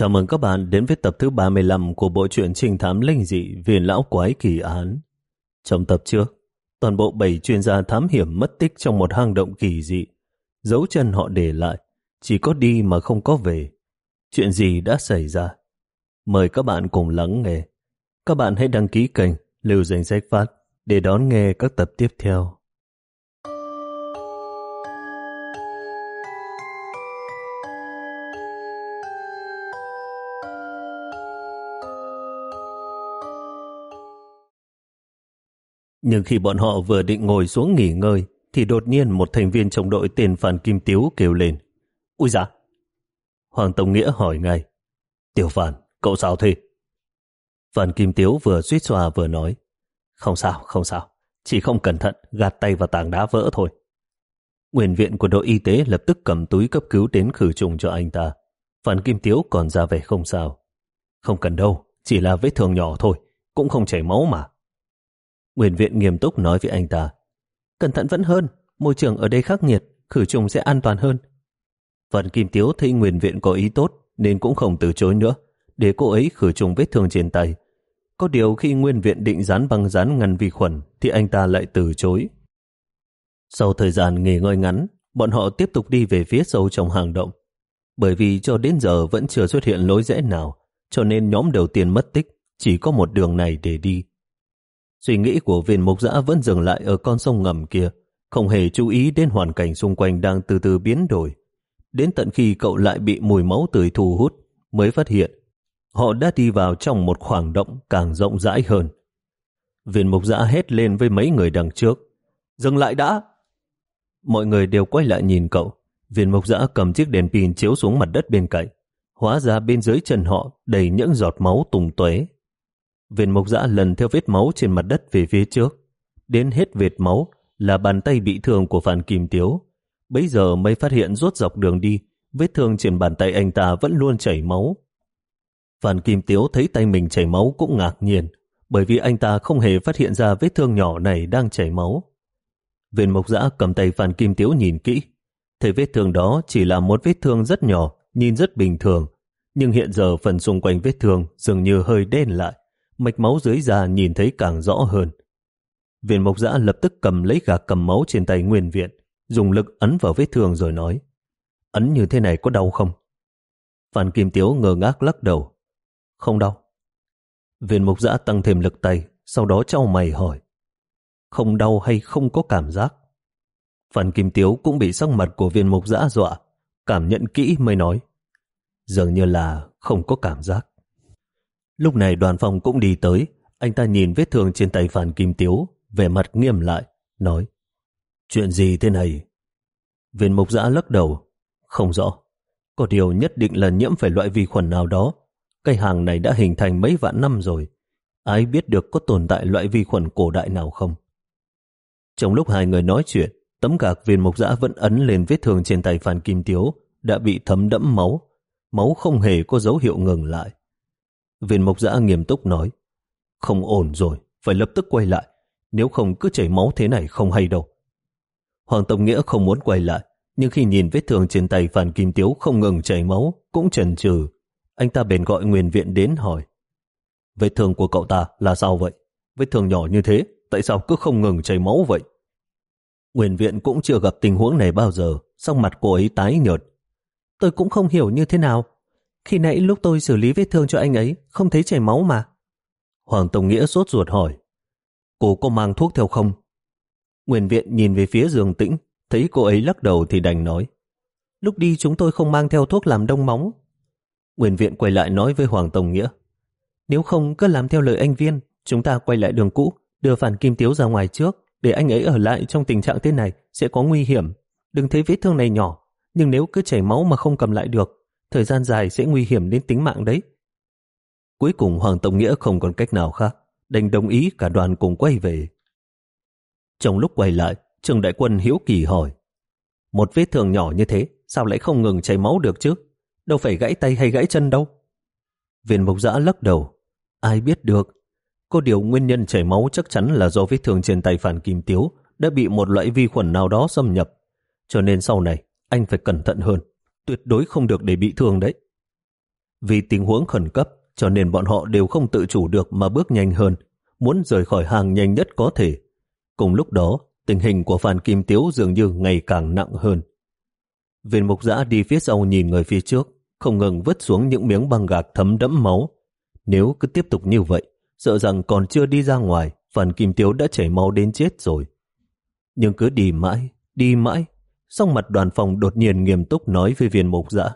Chào mừng các bạn đến với tập thứ 35 của bộ truyện trinh thám linh dị viền Lão Quái Kỳ Án. Trong tập trước, toàn bộ 7 chuyên gia thám hiểm mất tích trong một hang động kỳ dị. Dấu chân họ để lại, chỉ có đi mà không có về. Chuyện gì đã xảy ra? Mời các bạn cùng lắng nghe. Các bạn hãy đăng ký kênh Lưu Danh Sách Phát để đón nghe các tập tiếp theo. Nhưng khi bọn họ vừa định ngồi xuống nghỉ ngơi, thì đột nhiên một thành viên trong đội tên Phan Kim Tiếu kêu lên. Úi dạ! Hoàng Tông Nghĩa hỏi ngay. Tiểu Phan, cậu sao thế? Phan Kim Tiếu vừa suýt xòa vừa nói. Không sao, không sao. Chỉ không cẩn thận, gạt tay vào tảng đá vỡ thôi. Nguyên viện của đội y tế lập tức cầm túi cấp cứu đến khử trùng cho anh ta. Phan Kim Tiếu còn ra vẻ không sao. Không cần đâu, chỉ là vết thương nhỏ thôi, cũng không chảy máu mà. Nguyên viện nghiêm túc nói với anh ta. Cẩn thận vẫn hơn, môi trường ở đây khắc nghiệt, khử trùng sẽ an toàn hơn. Phần Kim Tiếu thấy Nguyên viện có ý tốt nên cũng không từ chối nữa, để cô ấy khử trùng vết thương trên tay. Có điều khi Nguyên viện định dán băng dán ngăn vi khuẩn thì anh ta lại từ chối. Sau thời gian nghỉ ngơi ngắn, bọn họ tiếp tục đi về phía sâu trong hang động. Bởi vì cho đến giờ vẫn chưa xuất hiện lối rẽ nào, cho nên nhóm đầu tiên mất tích, chỉ có một đường này để đi. Suy nghĩ của viên mục giã vẫn dừng lại ở con sông ngầm kia, không hề chú ý đến hoàn cảnh xung quanh đang từ từ biến đổi. Đến tận khi cậu lại bị mùi máu tươi thu hút, mới phát hiện họ đã đi vào trong một khoảng động càng rộng rãi hơn. Viên mục giã hét lên với mấy người đằng trước. Dừng lại đã! Mọi người đều quay lại nhìn cậu. Viên mục giã cầm chiếc đèn pin chiếu xuống mặt đất bên cạnh. Hóa ra bên dưới chân họ đầy những giọt máu tùng tuế. Viên mộc dã lần theo vết máu trên mặt đất về phía trước. Đến hết vệt máu là bàn tay bị thương của Phan Kim Tiếu. Bây giờ mới phát hiện rốt dọc đường đi, vết thương trên bàn tay anh ta vẫn luôn chảy máu. Phan Kim Tiếu thấy tay mình chảy máu cũng ngạc nhiên, bởi vì anh ta không hề phát hiện ra vết thương nhỏ này đang chảy máu. Viên mộc dã cầm tay Phan Kim Tiếu nhìn kỹ, thấy vết thương đó chỉ là một vết thương rất nhỏ, nhìn rất bình thường, nhưng hiện giờ phần xung quanh vết thương dường như hơi đen lại mạch máu dưới da nhìn thấy càng rõ hơn. Viện mộc giã lập tức cầm lấy gạc cầm máu trên tay nguyên viện, dùng lực ấn vào vết thương rồi nói, ấn như thế này có đau không? Phan Kim Tiếu ngờ ngác lắc đầu, không đau. Viện mộc giã tăng thêm lực tay, sau đó trao mày hỏi, không đau hay không có cảm giác? Phan Kim Tiếu cũng bị sắc mặt của viên mục giã dọa, cảm nhận kỹ mới nói, dường như là không có cảm giác. Lúc này đoàn phòng cũng đi tới, anh ta nhìn vết thương trên tay Phan Kim Tiếu, vẻ mặt nghiêm lại, nói Chuyện gì thế này? Viên mục giã lắc đầu, không rõ. Có điều nhất định là nhiễm phải loại vi khuẩn nào đó. Cây hàng này đã hình thành mấy vạn năm rồi. Ai biết được có tồn tại loại vi khuẩn cổ đại nào không? Trong lúc hai người nói chuyện, tấm gạc viên mục giã vẫn ấn lên vết thương trên tay Phan Kim Tiếu, đã bị thấm đẫm máu. Máu không hề có dấu hiệu ngừng lại. Viên mộc giã nghiêm túc nói, không ổn rồi, phải lập tức quay lại, nếu không cứ chảy máu thế này không hay đâu. Hoàng Tông Nghĩa không muốn quay lại, nhưng khi nhìn vết thương trên tay Phan Kim Tiếu không ngừng chảy máu, cũng chần chừ. Anh ta bèn gọi Nguyên Viện đến hỏi, vết thương của cậu ta là sao vậy? Vết thương nhỏ như thế, tại sao cứ không ngừng chảy máu vậy? Nguyên Viện cũng chưa gặp tình huống này bao giờ, song mặt cô ấy tái nhợt. Tôi cũng không hiểu như thế nào, khi nãy lúc tôi xử lý vết thương cho anh ấy, không thấy chảy máu mà. Hoàng Tông Nghĩa sốt ruột hỏi, cô có mang thuốc theo không? Nguyên viện nhìn về phía giường tĩnh, thấy cô ấy lắc đầu thì đành nói, lúc đi chúng tôi không mang theo thuốc làm đông móng. Nguyên viện quay lại nói với Hoàng Tông Nghĩa, nếu không cứ làm theo lời anh Viên, chúng ta quay lại đường cũ, đưa phản kim tiếu ra ngoài trước, để anh ấy ở lại trong tình trạng thế này sẽ có nguy hiểm. Đừng thấy vết thương này nhỏ, nhưng nếu cứ chảy máu mà không cầm lại được, thời gian dài sẽ nguy hiểm đến tính mạng đấy. Cuối cùng Hoàng Tông Nghĩa không còn cách nào khác, đành đồng ý cả đoàn cùng quay về. Trong lúc quay lại, trường Đại Quân hiếu kỳ hỏi, một vết thương nhỏ như thế, sao lại không ngừng chảy máu được chứ? Đâu phải gãy tay hay gãy chân đâu. Viên mộc giã lắc đầu, ai biết được. Có điều nguyên nhân chảy máu chắc chắn là do vết thương trên tay phản kim tiếu đã bị một loại vi khuẩn nào đó xâm nhập. Cho nên sau này, anh phải cẩn thận hơn tuyệt đối không được để bị thương đấy. Vì tình huống khẩn cấp, cho nên bọn họ đều không tự chủ được mà bước nhanh hơn, muốn rời khỏi hàng nhanh nhất có thể. Cùng lúc đó, tình hình của Phan Kim Tiếu dường như ngày càng nặng hơn. Viên mục giã đi phía sau nhìn người phía trước, không ngừng vứt xuống những miếng băng gạc thấm đẫm máu. Nếu cứ tiếp tục như vậy, sợ rằng còn chưa đi ra ngoài, Phan Kim Tiếu đã chảy máu đến chết rồi. Nhưng cứ đi mãi, đi mãi, xong mặt đoàn phòng đột nhiên nghiêm túc nói với viên mục dã,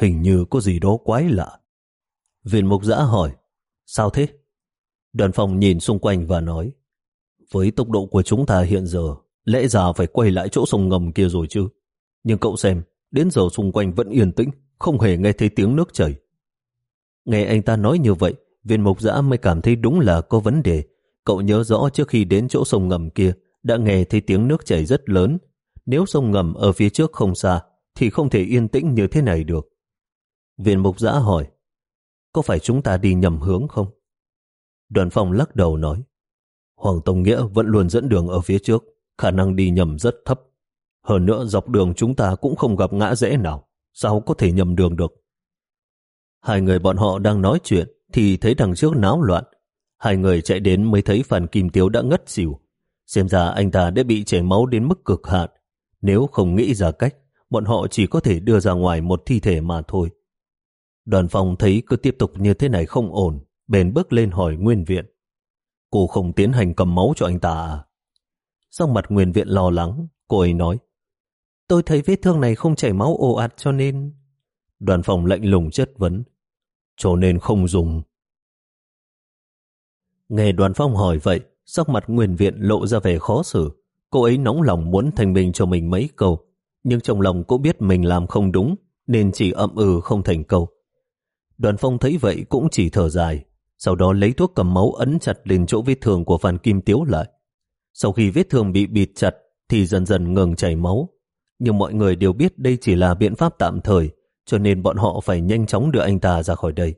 Hình như có gì đó quái lạ. Viên mục dã hỏi, sao thế? Đoàn phòng nhìn xung quanh và nói, với tốc độ của chúng ta hiện giờ, lẽ ra phải quay lại chỗ sông ngầm kia rồi chứ. Nhưng cậu xem, đến giờ xung quanh vẫn yên tĩnh, không hề nghe thấy tiếng nước chảy. Nghe anh ta nói như vậy, viên mục dã mới cảm thấy đúng là có vấn đề. Cậu nhớ rõ trước khi đến chỗ sông ngầm kia, đã nghe thấy tiếng nước chảy rất lớn. Nếu sông ngầm ở phía trước không xa, thì không thể yên tĩnh như thế này được. Viên mục giã hỏi, có phải chúng ta đi nhầm hướng không? Đoàn phòng lắc đầu nói, Hoàng Tông Nghĩa vẫn luôn dẫn đường ở phía trước, khả năng đi nhầm rất thấp. Hơn nữa dọc đường chúng ta cũng không gặp ngã rẽ nào, sao có thể nhầm đường được? Hai người bọn họ đang nói chuyện thì thấy đằng trước náo loạn. Hai người chạy đến mới thấy Phan Kim Tiếu đã ngất xỉu. Xem ra anh ta đã bị chảy máu đến mức cực hạn. Nếu không nghĩ ra cách, bọn họ chỉ có thể đưa ra ngoài một thi thể mà thôi. Đoàn phòng thấy cứ tiếp tục như thế này không ổn, bền bước lên hỏi Nguyên Viện. Cô không tiến hành cầm máu cho anh ta à? Sau mặt Nguyên Viện lo lắng, cô ấy nói. Tôi thấy vết thương này không chảy máu ồ ạt cho nên... Đoàn phòng lạnh lùng chất vấn. Cho nên không dùng. Nghe đoàn phong hỏi vậy, sắc mặt Nguyên Viện lộ ra vẻ khó xử. Cô ấy nóng lòng muốn thành bình cho mình mấy câu, nhưng trong lòng cô biết mình làm không đúng, nên chỉ ậm ừ không thành câu. Đoàn phong thấy vậy cũng chỉ thở dài, sau đó lấy thuốc cầm máu ấn chặt lên chỗ vết thương của Phan Kim Tiếu lại. Sau khi vết thương bị bịt chặt thì dần dần ngừng chảy máu. Nhưng mọi người đều biết đây chỉ là biện pháp tạm thời, cho nên bọn họ phải nhanh chóng đưa anh ta ra khỏi đây.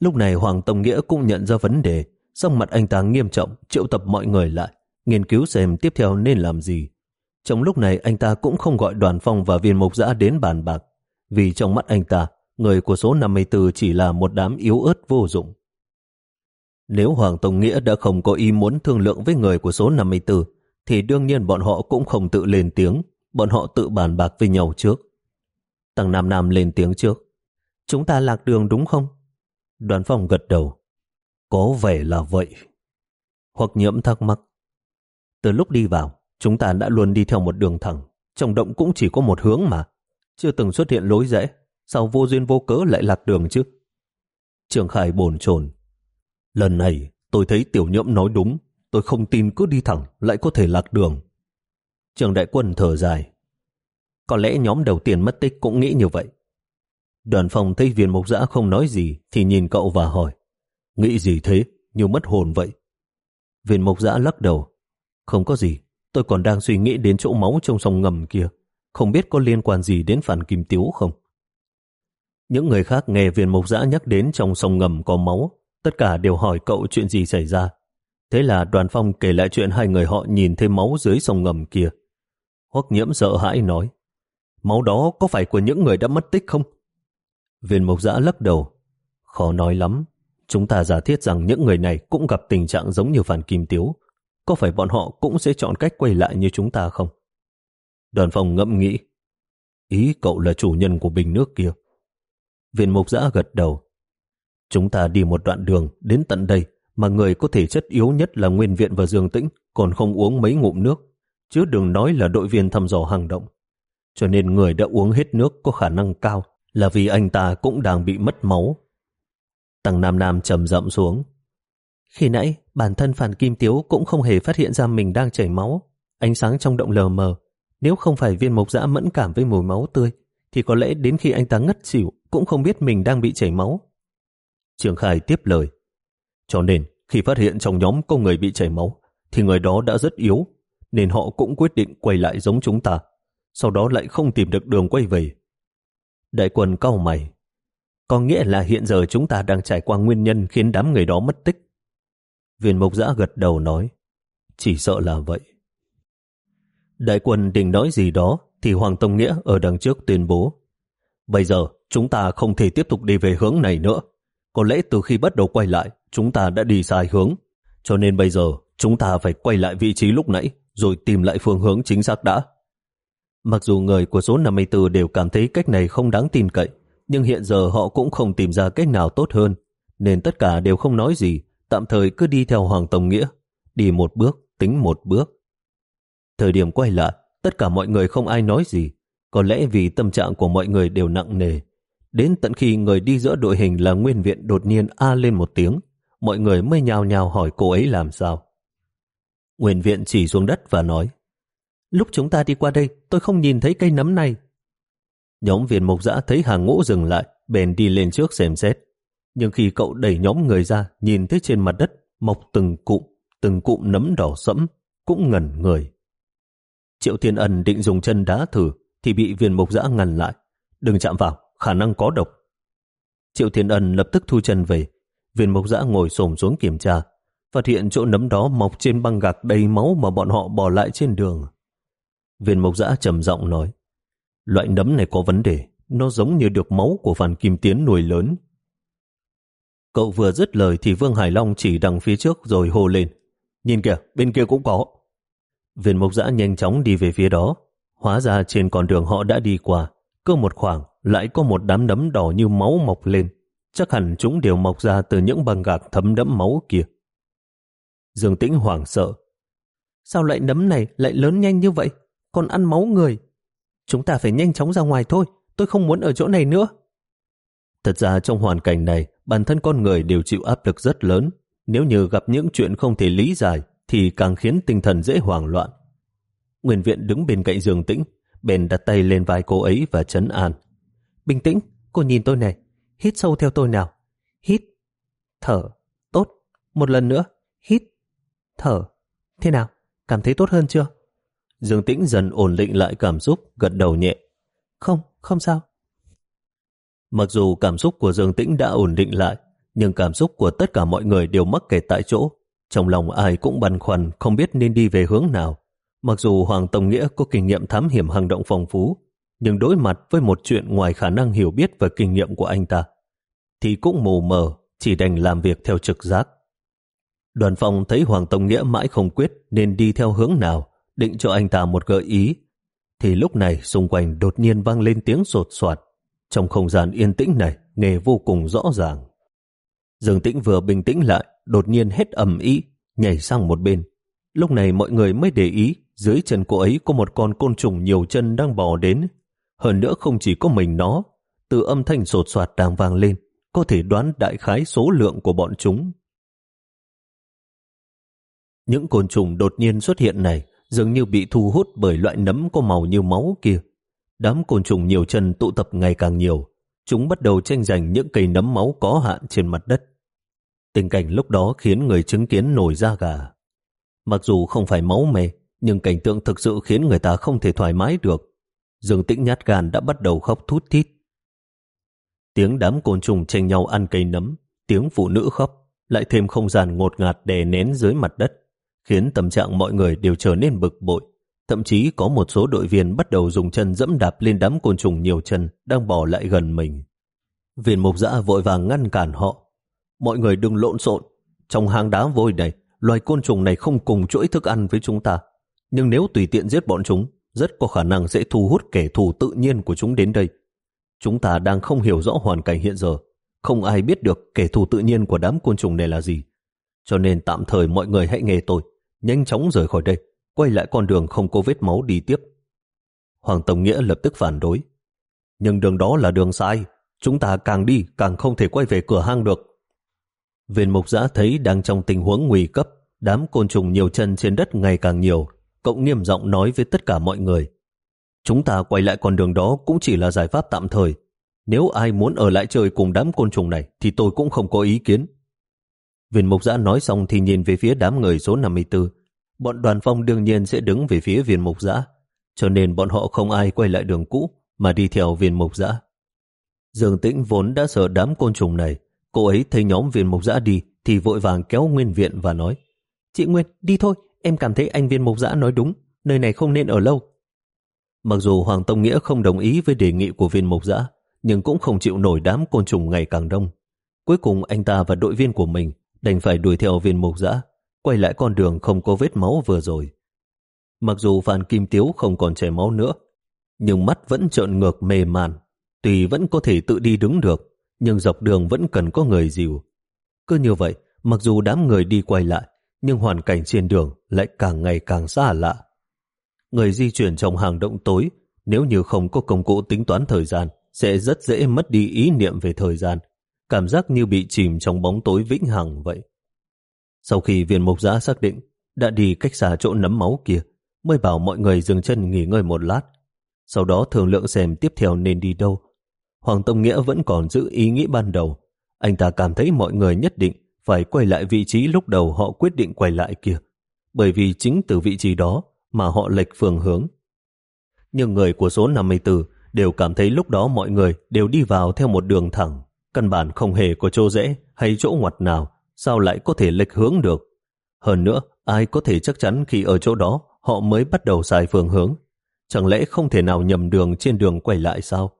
Lúc này Hoàng Tông Nghĩa cũng nhận ra vấn đề, sắc mặt anh ta nghiêm trọng, triệu tập mọi người lại, nghiên cứu xem tiếp theo nên làm gì. Trong lúc này anh ta cũng không gọi đoàn phong và viên mục giã đến bàn bạc, vì trong mắt anh ta, người của số 54 chỉ là một đám yếu ớt vô dụng. Nếu Hoàng Tông Nghĩa đã không có ý muốn thương lượng với người của số 54, thì đương nhiên bọn họ cũng không tự lên tiếng, bọn họ tự bàn bạc với nhau trước. Tăng Nam Nam lên tiếng trước. Chúng ta lạc đường đúng không? Đoàn phòng gật đầu. Có vẻ là vậy. Hoặc nhiễm thắc mắc. Từ lúc đi vào, chúng ta đã luôn đi theo một đường thẳng. Trong động cũng chỉ có một hướng mà. Chưa từng xuất hiện lối rẽ. Sao vô duyên vô cớ lại lạc đường chứ? Trường Khải bồn chồn Lần này tôi thấy tiểu nhậm nói đúng, tôi không tin cứ đi thẳng lại có thể lạc đường. Trường đại quân thở dài. Có lẽ nhóm đầu tiên mất tích cũng nghĩ như vậy. Đoàn phòng thấy viên mục giã không nói gì thì nhìn cậu và hỏi Nghĩ gì thế? Như mất hồn vậy. Viên mục giã lắc đầu. Không có gì, tôi còn đang suy nghĩ đến chỗ máu trong sông ngầm kia. Không biết có liên quan gì đến phản kim tiếu không? Những người khác nghe viên mộc giã nhắc đến trong sông ngầm có máu Tất cả đều hỏi cậu chuyện gì xảy ra. Thế là đoàn phong kể lại chuyện hai người họ nhìn thấy máu dưới sông ngầm kia. Hoắc nhiễm sợ hãi nói, máu đó có phải của những người đã mất tích không? Viên mộc giã lắc đầu, khó nói lắm. Chúng ta giả thiết rằng những người này cũng gặp tình trạng giống như phản Kim Tiếu. Có phải bọn họ cũng sẽ chọn cách quay lại như chúng ta không? Đoàn phòng ngẫm nghĩ, ý cậu là chủ nhân của bình nước kia. Viên mục giã gật đầu, Chúng ta đi một đoạn đường đến tận đây mà người có thể chất yếu nhất là Nguyên Viện và Dương Tĩnh còn không uống mấy ngụm nước, chứ đừng nói là đội viên thăm dò hàng động. Cho nên người đã uống hết nước có khả năng cao là vì anh ta cũng đang bị mất máu. Tăng Nam Nam trầm rậm xuống. Khi nãy, bản thân Phản Kim Tiếu cũng không hề phát hiện ra mình đang chảy máu. Ánh sáng trong động lờ mờ. Nếu không phải viên mộc dã mẫn cảm với mùi máu tươi, thì có lẽ đến khi anh ta ngất xỉu cũng không biết mình đang bị chảy máu. Trường Khai tiếp lời. Cho nên, khi phát hiện trong nhóm có người bị chảy máu, thì người đó đã rất yếu, nên họ cũng quyết định quay lại giống chúng ta, sau đó lại không tìm được đường quay về. Đại quân cau mày. Có nghĩa là hiện giờ chúng ta đang trải qua nguyên nhân khiến đám người đó mất tích. Viên mộc giã gật đầu nói, chỉ sợ là vậy. Đại quân định nói gì đó, thì Hoàng Tông Nghĩa ở đằng trước tuyên bố, Bây giờ chúng ta không thể tiếp tục đi về hướng này nữa. Có lẽ từ khi bắt đầu quay lại, chúng ta đã đi sai hướng. Cho nên bây giờ chúng ta phải quay lại vị trí lúc nãy rồi tìm lại phương hướng chính xác đã. Mặc dù người của số 54 đều cảm thấy cách này không đáng tin cậy, nhưng hiện giờ họ cũng không tìm ra cách nào tốt hơn, nên tất cả đều không nói gì, tạm thời cứ đi theo Hoàng Tông Nghĩa, đi một bước, tính một bước. Thời điểm quay lại, tất cả mọi người không ai nói gì, có lẽ vì tâm trạng của mọi người đều nặng nề. Đến tận khi người đi giữa đội hình là nguyên viện đột nhiên a lên một tiếng, mọi người mới nhào nhào hỏi cô ấy làm sao. Nguyên viện chỉ xuống đất và nói, lúc chúng ta đi qua đây, tôi không nhìn thấy cây nấm này. Nhóm viên mục giã thấy hàng ngũ dừng lại, bèn đi lên trước xem xét. Nhưng khi cậu đẩy nhóm người ra, nhìn thấy trên mặt đất mọc từng cụm, từng cụm nấm đỏ sẫm, cũng ngẩn người. Triệu Thiên Ân định dùng chân đá thử, thì bị viên mục giã ngăn lại. Đừng chạm vào, khả năng có độc. Triệu Thiên Ân lập tức thu chân về. Viên mục giã ngồi xổm xuống kiểm tra, phát hiện chỗ nấm đó mọc trên băng gạc đầy máu mà bọn họ bỏ lại trên đường. Viên Mộc giã trầm giọng nói, loại nấm này có vấn đề, nó giống như được máu của Phan Kim Tiến nuôi lớn. Cậu vừa dứt lời thì Vương Hải Long chỉ đằng phía trước rồi hô lên. Nhìn kìa, bên kia cũng có. Viên mộc giã nhanh chóng đi về phía đó. Hóa ra trên con đường họ đã đi qua, cơ một khoảng lại có một đám nấm đỏ như máu mọc lên. Chắc hẳn chúng đều mọc ra từ những băng gạc thấm đẫm máu kia. Dương Tĩnh hoảng sợ. Sao lại nấm này lại lớn nhanh như vậy? Còn ăn máu người. Chúng ta phải nhanh chóng ra ngoài thôi. Tôi không muốn ở chỗ này nữa. Thật ra trong hoàn cảnh này, bản thân con người đều chịu áp lực rất lớn. Nếu như gặp những chuyện không thể lý giải, thì càng khiến tinh thần dễ hoảng loạn. Nguyên viện đứng bên cạnh giường tĩnh, bèn đặt tay lên vai cô ấy và chấn an. Bình tĩnh, cô nhìn tôi này, hít sâu theo tôi nào. Hít, thở, tốt, một lần nữa, hít, thở. Thế nào, cảm thấy tốt hơn chưa? Dương Tĩnh dần ổn định lại cảm xúc, gật đầu nhẹ. Không, không sao. Mặc dù cảm xúc của Dương Tĩnh đã ổn định lại, nhưng cảm xúc của tất cả mọi người đều mắc kẹt tại chỗ. Trong lòng ai cũng băn khoăn không biết nên đi về hướng nào. Mặc dù Hoàng Tông Nghĩa có kinh nghiệm thám hiểm hành động phong phú, nhưng đối mặt với một chuyện ngoài khả năng hiểu biết và kinh nghiệm của anh ta, thì cũng mù mờ, chỉ đành làm việc theo trực giác. Đoàn phòng thấy Hoàng Tông Nghĩa mãi không quyết nên đi theo hướng nào, định cho anh ta một gợi ý. Thì lúc này xung quanh đột nhiên vang lên tiếng sột soạt. Trong không gian yên tĩnh này, nghe vô cùng rõ ràng. Dương Tĩnh vừa bình tĩnh lại, đột nhiên hết ầm ý, nhảy sang một bên. Lúc này mọi người mới để ý dưới chân cô ấy có một con côn trùng nhiều chân đang bò đến. Hơn nữa không chỉ có mình nó, từ âm thanh sột soạt đang vang lên, có thể đoán đại khái số lượng của bọn chúng. Những côn trùng đột nhiên xuất hiện này dường như bị thu hút bởi loại nấm có màu như máu kia. Đám côn trùng nhiều chân tụ tập ngày càng nhiều, chúng bắt đầu tranh giành những cây nấm máu có hạn trên mặt đất. Tình cảnh lúc đó khiến người chứng kiến nổi da gà. Mặc dù không phải máu mê, nhưng cảnh tượng thực sự khiến người ta không thể thoải mái được. Dương tĩnh nhát gan đã bắt đầu khóc thút thít. Tiếng đám côn trùng tranh nhau ăn cây nấm, tiếng phụ nữ khóc, lại thêm không gian ngột ngạt đè nén dưới mặt đất, khiến tâm trạng mọi người đều trở nên bực bội. Thậm chí có một số đội viên bắt đầu dùng chân dẫm đạp lên đám côn trùng nhiều chân đang bỏ lại gần mình. Viên mục giã vội vàng ngăn cản họ. Mọi người đừng lộn xộn. Trong hang đá vôi này, loài côn trùng này không cùng chuỗi thức ăn với chúng ta. Nhưng nếu tùy tiện giết bọn chúng, rất có khả năng sẽ thu hút kẻ thù tự nhiên của chúng đến đây. Chúng ta đang không hiểu rõ hoàn cảnh hiện giờ. Không ai biết được kẻ thù tự nhiên của đám côn trùng này là gì. Cho nên tạm thời mọi người hãy nghe tôi. Nhanh chóng rời khỏi đây. Quay lại con đường không có vết máu đi tiếp. Hoàng Tổng Nghĩa lập tức phản đối. Nhưng đường đó là đường sai. Chúng ta càng đi càng không thể quay về cửa hang được. Viên mục giã thấy đang trong tình huống nguy cấp, đám côn trùng nhiều chân trên đất ngày càng nhiều, Cậu nghiêm giọng nói với tất cả mọi người. Chúng ta quay lại con đường đó cũng chỉ là giải pháp tạm thời. Nếu ai muốn ở lại chơi cùng đám côn trùng này thì tôi cũng không có ý kiến. Viên mục giã nói xong thì nhìn về phía đám người số 54. Bọn đoàn phong đương nhiên sẽ đứng về phía viên mục giã. Cho nên bọn họ không ai quay lại đường cũ mà đi theo viên mục giã. Dương Tĩnh vốn đã sợ đám côn trùng này. Cô ấy thấy nhóm viên mục giã đi thì vội vàng kéo Nguyên Viện và nói Chị Nguyên, đi thôi, Em cảm thấy anh viên mục giã nói đúng, nơi này không nên ở lâu. Mặc dù Hoàng Tông Nghĩa không đồng ý với đề nghị của viên mục giã, nhưng cũng không chịu nổi đám côn trùng ngày càng đông. Cuối cùng anh ta và đội viên của mình đành phải đuổi theo viên mục giã, quay lại con đường không có vết máu vừa rồi. Mặc dù Phan Kim Tiếu không còn chảy máu nữa, nhưng mắt vẫn trợn ngược mề man. tùy vẫn có thể tự đi đứng được, nhưng dọc đường vẫn cần có người dìu. Cứ như vậy, mặc dù đám người đi quay lại, nhưng hoàn cảnh trên đường lại càng ngày càng xa lạ. Người di chuyển trong hàng động tối, nếu như không có công cụ tính toán thời gian, sẽ rất dễ mất đi ý niệm về thời gian, cảm giác như bị chìm trong bóng tối vĩnh hằng vậy. Sau khi viên mục giã xác định đã đi cách xa chỗ nấm máu kia, mới bảo mọi người dừng chân nghỉ ngơi một lát, sau đó thương lượng xem tiếp theo nên đi đâu. Hoàng Tông Nghĩa vẫn còn giữ ý nghĩ ban đầu, anh ta cảm thấy mọi người nhất định phải quay lại vị trí lúc đầu họ quyết định quay lại kia, bởi vì chính từ vị trí đó mà họ lệch phương hướng. Nhưng người của số 54 đều cảm thấy lúc đó mọi người đều đi vào theo một đường thẳng, căn bản không hề có chỗ rẽ hay chỗ ngoặt nào, sao lại có thể lệch hướng được. Hơn nữa, ai có thể chắc chắn khi ở chỗ đó họ mới bắt đầu xài phương hướng. Chẳng lẽ không thể nào nhầm đường trên đường quay lại sao?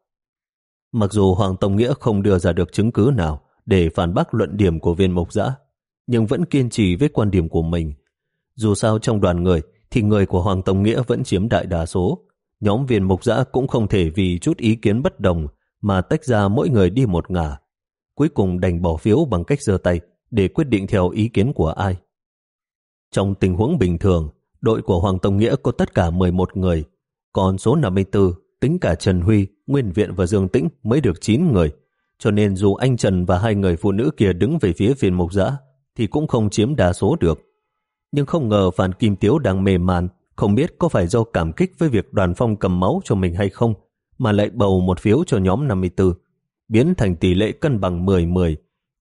Mặc dù Hoàng Tông Nghĩa không đưa ra được chứng cứ nào để phản bác luận điểm của viên mộc giã, nhưng vẫn kiên trì với quan điểm của mình. Dù sao trong đoàn người thì người của Hoàng Tông Nghĩa vẫn chiếm đại đa số. Nhóm viên mục giã cũng không thể vì chút ý kiến bất đồng mà tách ra mỗi người đi một ngả. Cuối cùng đành bỏ phiếu bằng cách giơ tay để quyết định theo ý kiến của ai. Trong tình huống bình thường, đội của Hoàng Tông Nghĩa có tất cả 11 người, còn số 54 tính cả Trần Huy, Nguyên Viện và Dương Tĩnh mới được 9 người, cho nên dù anh Trần và hai người phụ nữ kia đứng về phía viên mục giã thì cũng không chiếm đa số được. Nhưng không ngờ Phan Kim Tiếu đang mềm màn, không biết có phải do cảm kích với việc đoàn phong cầm máu cho mình hay không, mà lại bầu một phiếu cho nhóm 54, biến thành tỷ lệ cân bằng 10-10,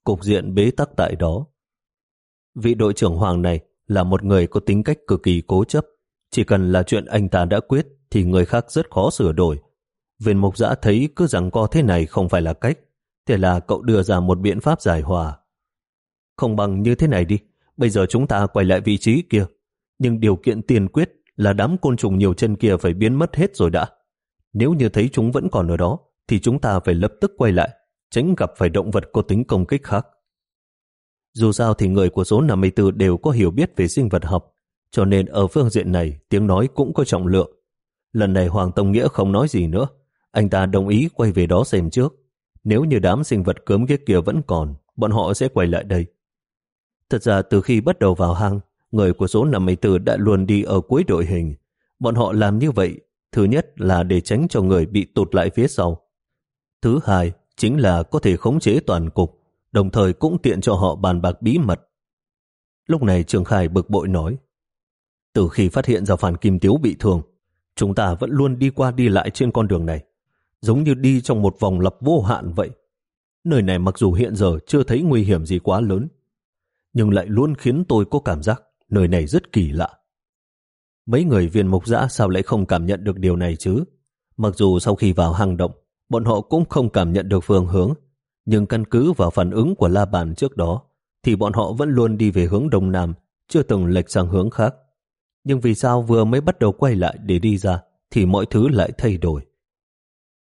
cục diện bế tắc tại đó. Vị đội trưởng Hoàng này là một người có tính cách cực kỳ cố chấp, chỉ cần là chuyện anh ta đã quyết thì người khác rất khó sửa đổi. Viên mục giã thấy cứ rằng co thế này không phải là cách, thế là cậu đưa ra một biện pháp giải hòa. Không bằng như thế này đi, bây giờ chúng ta quay lại vị trí kia. Nhưng điều kiện tiền quyết là đám côn trùng nhiều chân kia phải biến mất hết rồi đã. Nếu như thấy chúng vẫn còn ở đó, thì chúng ta phải lập tức quay lại, tránh gặp phải động vật có tính công kích khác. Dù sao thì người của số 54 đều có hiểu biết về sinh vật học, cho nên ở phương diện này tiếng nói cũng có trọng lượng. Lần này Hoàng Tông Nghĩa không nói gì nữa, anh ta đồng ý quay về đó xem trước. Nếu như đám sinh vật cớm ghét kia vẫn còn, bọn họ sẽ quay lại đây. Thật ra từ khi bắt đầu vào hang, người của số 54 đã luôn đi ở cuối đội hình. Bọn họ làm như vậy, thứ nhất là để tránh cho người bị tụt lại phía sau. Thứ hai chính là có thể khống chế toàn cục, đồng thời cũng tiện cho họ bàn bạc bí mật. Lúc này Trường Khai bực bội nói, từ khi phát hiện ra Phan Kim Tiếu bị thương, chúng ta vẫn luôn đi qua đi lại trên con đường này, giống như đi trong một vòng lặp vô hạn vậy. Nơi này mặc dù hiện giờ chưa thấy nguy hiểm gì quá lớn, nhưng lại luôn khiến tôi có cảm giác nơi này rất kỳ lạ. Mấy người viên mục giã sao lại không cảm nhận được điều này chứ? Mặc dù sau khi vào hang động, bọn họ cũng không cảm nhận được phương hướng, nhưng căn cứ vào phản ứng của La Bàn trước đó, thì bọn họ vẫn luôn đi về hướng đông nam, chưa từng lệch sang hướng khác. Nhưng vì sao vừa mới bắt đầu quay lại để đi ra, thì mọi thứ lại thay đổi.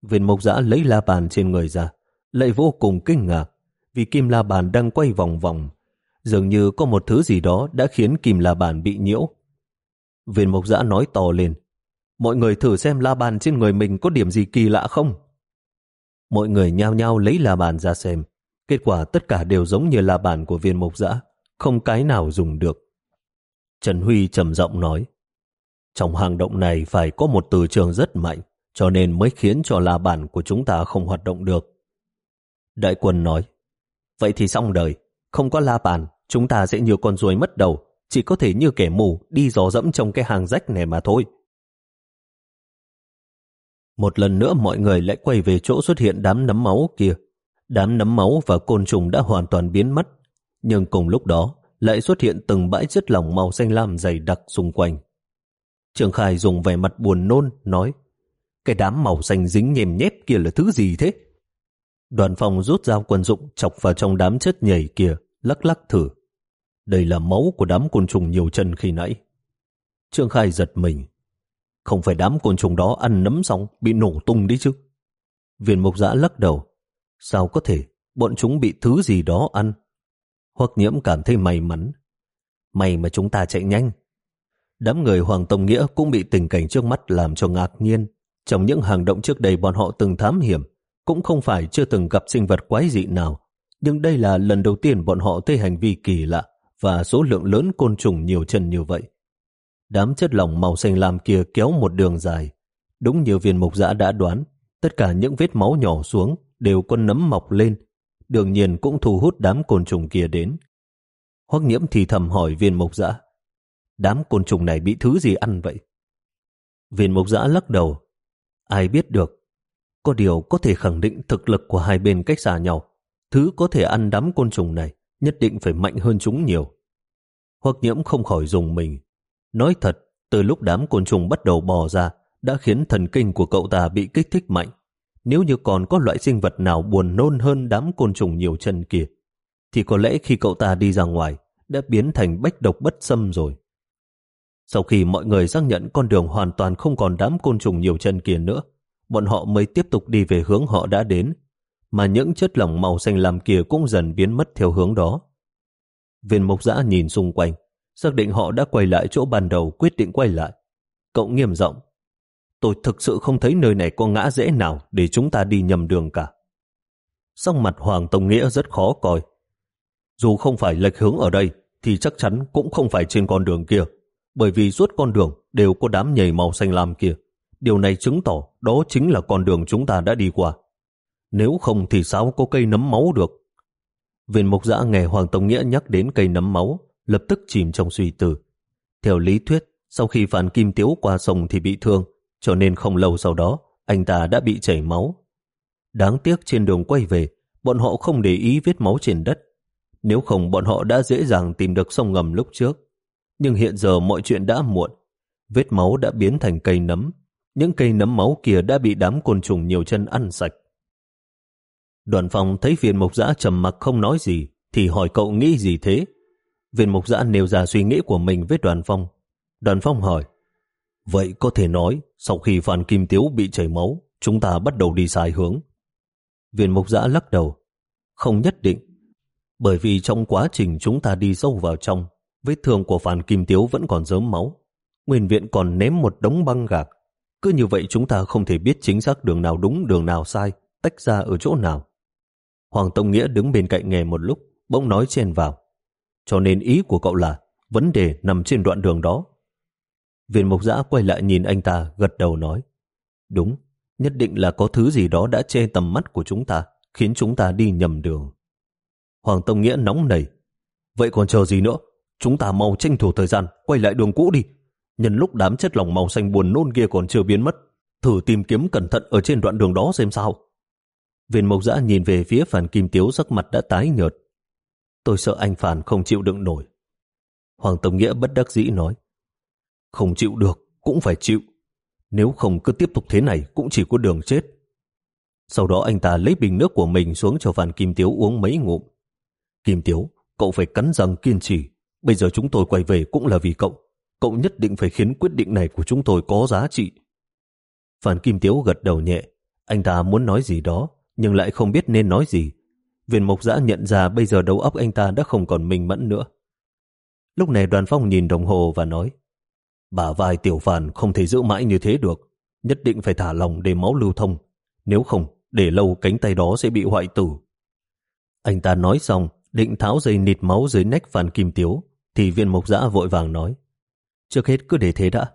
Viên mộc giã lấy la bàn trên người ra, lại vô cùng kinh ngạc, vì kim la bàn đang quay vòng vòng, Dường như có một thứ gì đó đã khiến kim la bàn bị nhiễu. Viên mộc giã nói to lên. Mọi người thử xem la bàn trên người mình có điểm gì kỳ lạ không? Mọi người nhao nhao lấy la bàn ra xem. Kết quả tất cả đều giống như la bàn của viên mộc dã không cái nào dùng được. Trần Huy trầm giọng nói, trong hang động này phải có một từ trường rất mạnh, cho nên mới khiến cho la bàn của chúng ta không hoạt động được. Đại quân nói, vậy thì xong đời, không có la bàn, chúng ta sẽ như con ruồi mất đầu, chỉ có thể như kẻ mù đi dò dẫm trong cái hàng rách này mà thôi. Một lần nữa mọi người lại quay về chỗ xuất hiện đám nấm máu kia. Đám nấm máu và côn trùng đã hoàn toàn biến mất, nhưng cùng lúc đó lại xuất hiện từng bãi chất lỏng màu xanh lam dày đặc xung quanh. Trường Khai dùng vẻ mặt buồn nôn, nói Cái đám màu xanh dính nhèm nhép kia là thứ gì thế? Đoàn phòng rút dao quân dụng chọc vào trong đám chất nhảy kia, lắc lắc thử. Đây là máu của đám côn trùng nhiều chân khi nãy. Trương Khai giật mình. Không phải đám côn trùng đó ăn nấm xong bị nổ tung đi chứ. Viên mục giã lắc đầu. Sao có thể? Bọn chúng bị thứ gì đó ăn. Hoặc nhiễm cảm thấy may mắn. May mà chúng ta chạy nhanh. Đám người Hoàng Tông Nghĩa cũng bị tình cảnh trước mắt làm cho ngạc nhiên. Trong những hành động trước đây bọn họ từng thám hiểm, cũng không phải chưa từng gặp sinh vật quái dị nào. Nhưng đây là lần đầu tiên bọn họ thấy hành vi kỳ lạ và số lượng lớn côn trùng nhiều chân như vậy. Đám chất lỏng màu xanh lam kia kéo một đường dài. Đúng như viên mục giã đã đoán, tất cả những vết máu nhỏ xuống đều có nấm mọc lên, đương nhiên cũng thu hút đám côn trùng kia đến. Hoắc nhiễm thì thầm hỏi viên mục giã, đám côn trùng này bị thứ gì ăn vậy? Viên mục giã lắc đầu, ai biết được. Có điều có thể khẳng định thực lực của hai bên cách xa nhau. Thứ có thể ăn đám côn trùng này nhất định phải mạnh hơn chúng nhiều. Hoắc nhiễm không khỏi dùng mình. Nói thật, từ lúc đám côn trùng bắt đầu bò ra, đã khiến thần kinh của cậu ta bị kích thích mạnh. Nếu như còn có loại sinh vật nào buồn nôn hơn đám côn trùng nhiều chân kia, thì có lẽ khi cậu ta đi ra ngoài, đã biến thành bách độc bất xâm rồi. Sau khi mọi người xác nhận con đường hoàn toàn không còn đám côn trùng nhiều chân kia nữa, bọn họ mới tiếp tục đi về hướng họ đã đến, mà những chất lỏng màu xanh lam kia cũng dần biến mất theo hướng đó. Viên mộc giã nhìn xung quanh, xác định họ đã quay lại chỗ ban đầu quyết định quay lại. Cậu nghiêm giọng tôi thực sự không thấy nơi này có ngã rẽ nào để chúng ta đi nhầm đường cả. Sắc mặt Hoàng Tông Nghĩa rất khó coi. Dù không phải lệch hướng ở đây, thì chắc chắn cũng không phải trên con đường kia, bởi vì suốt con đường đều có đám nhầy màu xanh lam kia. Điều này chứng tỏ đó chính là con đường chúng ta đã đi qua. Nếu không thì sao có cây nấm máu được? Viên mục giã dạ nghe Hoàng Tông Nghĩa nhắc đến cây nấm máu, lập tức chìm trong suy tư. Theo lý thuyết, sau khi Phan kim tiếu qua sông thì bị thương, cho nên không lâu sau đó anh ta đã bị chảy máu. Đáng tiếc trên đường quay về, bọn họ không để ý vết máu trên đất. Nếu không bọn họ đã dễ dàng tìm được sông ngầm lúc trước. Nhưng hiện giờ mọi chuyện đã muộn. Vết máu đã biến thành cây nấm. Những cây nấm máu kia đã bị đám côn trùng nhiều chân ăn sạch. Đoàn phòng thấy viên mộc giã trầm mặc không nói gì, thì hỏi cậu nghĩ gì thế? Viên mục giã nêu ra suy nghĩ của mình với đoàn phong. Đoàn phong hỏi, Vậy có thể nói, sau khi Phan Kim Tiếu bị chảy máu, chúng ta bắt đầu đi sai hướng. Viên mục giã lắc đầu. Không nhất định. Bởi vì trong quá trình chúng ta đi sâu vào trong, vết thương của Phan Kim Tiếu vẫn còn dớm máu. Nguyên viện còn ném một đống băng gạc. Cứ như vậy chúng ta không thể biết chính xác đường nào đúng, đường nào sai, tách ra ở chỗ nào. Hoàng Tông Nghĩa đứng bên cạnh nghe một lúc, bỗng nói chen vào. Cho nên ý của cậu là vấn đề nằm trên đoạn đường đó Viên mục giã quay lại nhìn anh ta, gật đầu nói. Đúng, nhất định là có thứ gì đó đã che tầm mắt của chúng ta, khiến chúng ta đi nhầm đường. Hoàng Tông Nghĩa nóng nảy. Vậy còn chờ gì nữa? Chúng ta mau tranh thủ thời gian, quay lại đường cũ đi. Nhân lúc đám chất lỏng màu xanh buồn nôn kia còn chưa biến mất, thử tìm kiếm cẩn thận ở trên đoạn đường đó xem sao. Viên mộc giã nhìn về phía Phản Kim Tiếu sắc mặt đã tái nhợt. Tôi sợ anh Phản không chịu đựng nổi. Hoàng Tông Nghĩa bất đắc dĩ nói. Không chịu được, cũng phải chịu. Nếu không cứ tiếp tục thế này cũng chỉ có đường chết. Sau đó anh ta lấy bình nước của mình xuống cho Phan Kim Tiếu uống mấy ngụm. Kim Tiếu, cậu phải cắn răng kiên trì. Bây giờ chúng tôi quay về cũng là vì cậu. Cậu nhất định phải khiến quyết định này của chúng tôi có giá trị. Phan Kim Tiếu gật đầu nhẹ. Anh ta muốn nói gì đó, nhưng lại không biết nên nói gì. Viên Mộc Giã nhận ra bây giờ đầu óc anh ta đã không còn minh mẫn nữa. Lúc này đoàn phong nhìn đồng hồ và nói Bà vai tiểu phàn không thể giữ mãi như thế được, nhất định phải thả lòng để máu lưu thông, nếu không, để lâu cánh tay đó sẽ bị hoại tử. Anh ta nói xong, định tháo dây nịt máu dưới nách phàn Kim Tiếu, thì viên mộc giã vội vàng nói. Trước hết cứ để thế đã.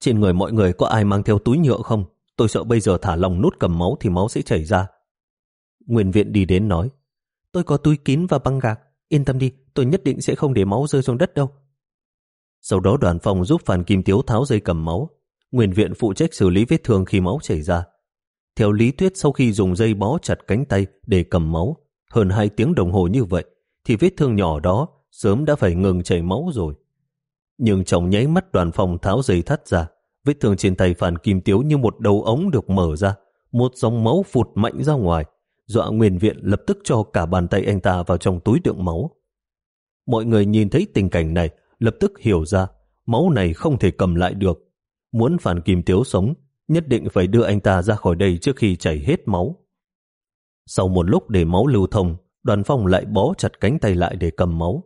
Trên người mọi người có ai mang theo túi nhựa không? Tôi sợ bây giờ thả lòng nút cầm máu thì máu sẽ chảy ra. Nguyên viện đi đến nói. Tôi có túi kín và băng gạc. Yên tâm đi, tôi nhất định sẽ không để máu rơi xuống đất đâu. Sau đó đoàn phòng giúp Phan Kim Tiếu tháo dây cầm máu. Nguyên viện phụ trách xử lý vết thương khi máu chảy ra. Theo lý thuyết sau khi dùng dây bó chặt cánh tay để cầm máu, hơn 2 tiếng đồng hồ như vậy, thì vết thương nhỏ đó sớm đã phải ngừng chảy máu rồi. Nhưng chồng nháy mắt đoàn phòng tháo dây thắt ra, vết thương trên tay Phan Kim Tiếu như một đầu ống được mở ra, một dòng máu phụt mạnh ra ngoài, dọa nguyên viện lập tức cho cả bàn tay anh ta vào trong túi đựng máu. Mọi người nhìn thấy tình cảnh này lập tức hiểu ra máu này không thể cầm lại được. Muốn phản kim tiếu sống nhất định phải đưa anh ta ra khỏi đây trước khi chảy hết máu. Sau một lúc để máu lưu thông, đoàn phong lại bó chặt cánh tay lại để cầm máu.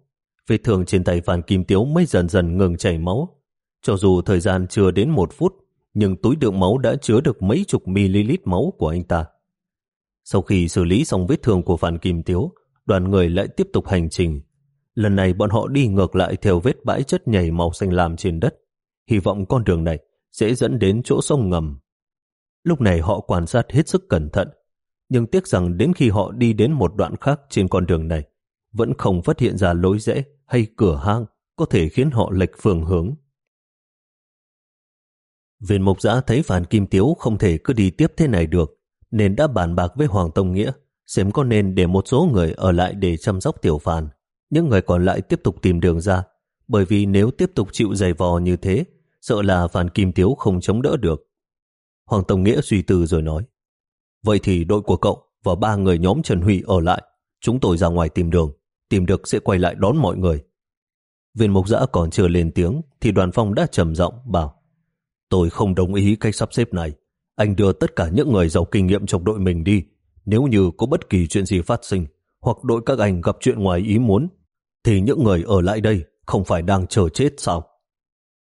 Vết thương trên tay Phan Kim Tiếu mới dần dần ngừng chảy máu. Cho dù thời gian chưa đến một phút, nhưng túi đựng máu đã chứa được mấy chục ml máu của anh ta. Sau khi xử lý xong vết thương của Phan Kim Tiếu, đoàn người lại tiếp tục hành trình. Lần này bọn họ đi ngược lại theo vết bãi chất nhảy màu xanh lam trên đất. Hy vọng con đường này sẽ dẫn đến chỗ sông ngầm. Lúc này họ quan sát hết sức cẩn thận, nhưng tiếc rằng đến khi họ đi đến một đoạn khác trên con đường này, vẫn không phát hiện ra lối rẽ hay cửa hang có thể khiến họ lệch phương hướng. Viên mục giã thấy Phan Kim Tiếu không thể cứ đi tiếp thế này được, nên đã bàn bạc với Hoàng Tông Nghĩa xem có nên để một số người ở lại để chăm sóc tiểu Phàn, Những người còn lại tiếp tục tìm đường ra, bởi vì nếu tiếp tục chịu giày vò như thế, sợ là Phàn Kim Tiếu không chống đỡ được. Hoàng Tông Nghĩa suy tư rồi nói, Vậy thì đội của cậu và ba người nhóm Trần Huy ở lại, chúng tôi ra ngoài tìm đường, tìm được sẽ quay lại đón mọi người. Viên mục giã còn chưa lên tiếng thì đoàn phong đã trầm giọng bảo Tôi không đồng ý cách sắp xếp này. Anh đưa tất cả những người giàu kinh nghiệm trong đội mình đi. Nếu như có bất kỳ chuyện gì phát sinh hoặc đội các anh gặp chuyện ngoài ý muốn thì những người ở lại đây không phải đang chờ chết sao?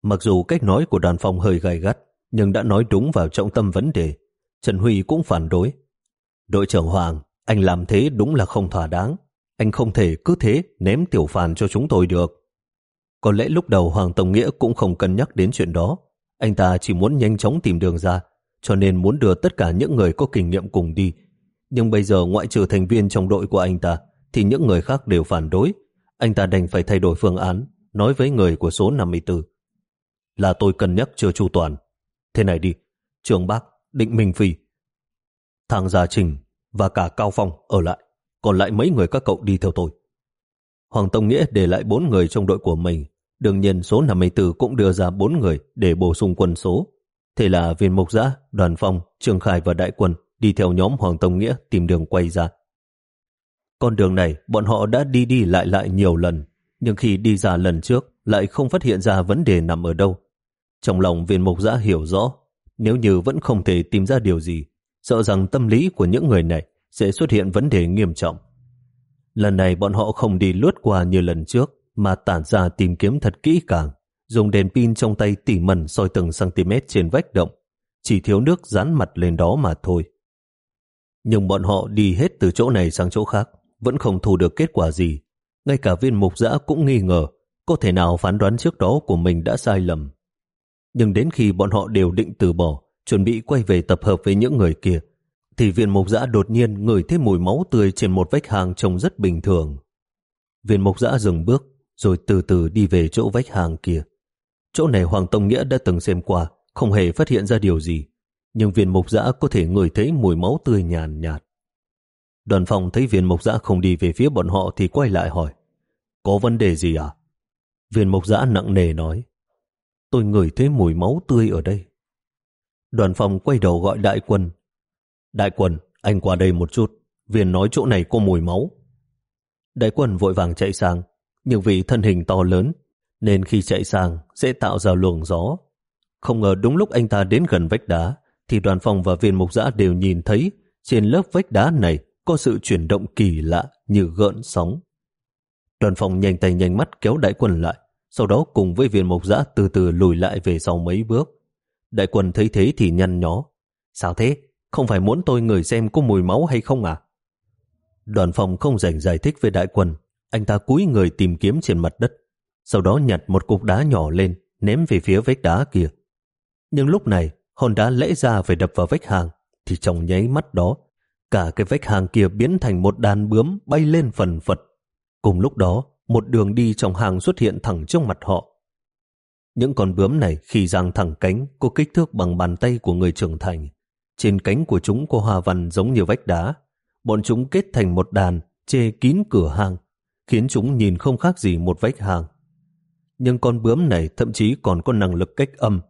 Mặc dù cách nói của đoàn phong hơi gay gắt nhưng đã nói đúng vào trọng tâm vấn đề. Trần Huy cũng phản đối. Đội trưởng Hoàng, anh làm thế đúng là không thỏa đáng. Anh không thể cứ thế ném tiểu phàn cho chúng tôi được. Có lẽ lúc đầu Hoàng Tông Nghĩa cũng không cân nhắc đến chuyện đó. Anh ta chỉ muốn nhanh chóng tìm đường ra, cho nên muốn đưa tất cả những người có kinh nghiệm cùng đi. Nhưng bây giờ ngoại trừ thành viên trong đội của anh ta, thì những người khác đều phản đối. Anh ta đành phải thay đổi phương án, nói với người của số 54. Là tôi cân nhắc chưa chu toàn. Thế này đi, trường bác, định Minh Phi, thằng Gia Trình và cả Cao Phong ở lại, còn lại mấy người các cậu đi theo tôi. Hoàng Tông Nghĩa để lại bốn người trong đội của mình, đương nhiên số 54 cũng đưa ra bốn người để bổ sung quân số. Thế là viên mục giã, đoàn phong, Trương Khai và đại quân đi theo nhóm Hoàng Tông Nghĩa tìm đường quay ra. Con đường này bọn họ đã đi đi lại lại nhiều lần, nhưng khi đi ra lần trước lại không phát hiện ra vấn đề nằm ở đâu. Trong lòng viên mục giã hiểu rõ, nếu như vẫn không thể tìm ra điều gì, sợ rằng tâm lý của những người này sẽ xuất hiện vấn đề nghiêm trọng. Lần này bọn họ không đi lướt qua như lần trước, mà tản ra tìm kiếm thật kỹ càng, dùng đèn pin trong tay tỉ mẩn soi từng cm trên vách động, chỉ thiếu nước dán mặt lên đó mà thôi. Nhưng bọn họ đi hết từ chỗ này sang chỗ khác, vẫn không thu được kết quả gì. Ngay cả viên mục giã cũng nghi ngờ, có thể nào phán đoán trước đó của mình đã sai lầm. Nhưng đến khi bọn họ đều định từ bỏ, chuẩn bị quay về tập hợp với những người kia, thì viên mục giã đột nhiên ngửi thấy mùi máu tươi trên một vách hàng trông rất bình thường. Viên mục giã dừng bước, rồi từ từ đi về chỗ vách hàng kia. Chỗ này Hoàng Tông Nghĩa đã từng xem qua, không hề phát hiện ra điều gì, nhưng viên mục giã có thể ngửi thấy mùi máu tươi nhàn nhạt. Đoàn phòng thấy viên mục giã không đi về phía bọn họ thì quay lại hỏi, có vấn đề gì à? Viên mục giã nặng nề nói, tôi ngửi thấy mùi máu tươi ở đây. Đoàn phòng quay đầu gọi đại quân. Đại quân, anh qua đây một chút, viên nói chỗ này có mùi máu. Đại quân vội vàng chạy sang, nhưng vì thân hình to lớn, nên khi chạy sang sẽ tạo ra luồng gió. Không ngờ đúng lúc anh ta đến gần vách đá, thì đoàn phòng và viên mục giã đều nhìn thấy trên lớp vách đá này có sự chuyển động kỳ lạ như gợn sóng. Đoàn phòng nhanh tay nhanh mắt kéo đại quân lại, sau đó cùng với viên mộc giã từ từ lùi lại về sau mấy bước. Đại quân thấy thế thì nhăn nhó. Sao thế? Không phải muốn tôi ngửi xem có mùi máu hay không à? Đoàn phòng không dành giải thích với đại quân. Anh ta cúi người tìm kiếm trên mặt đất, sau đó nhặt một cục đá nhỏ lên, ném về phía vách đá kia. Nhưng lúc này, hòn đá lẽ ra phải đập vào vách hàng, thì trong nháy mắt đó, cả cái vách hàng kia biến thành một đàn bướm bay lên phần phật. Cùng lúc đó, một đường đi trong hàng xuất hiện thẳng trước mặt họ. Những con bướm này khi giang thẳng cánh có kích thước bằng bàn tay của người trưởng thành. Trên cánh của chúng có hoa văn giống như vách đá. Bọn chúng kết thành một đàn, che kín cửa hàng, khiến chúng nhìn không khác gì một vách hàng. Nhưng con bướm này thậm chí còn có năng lực cách âm.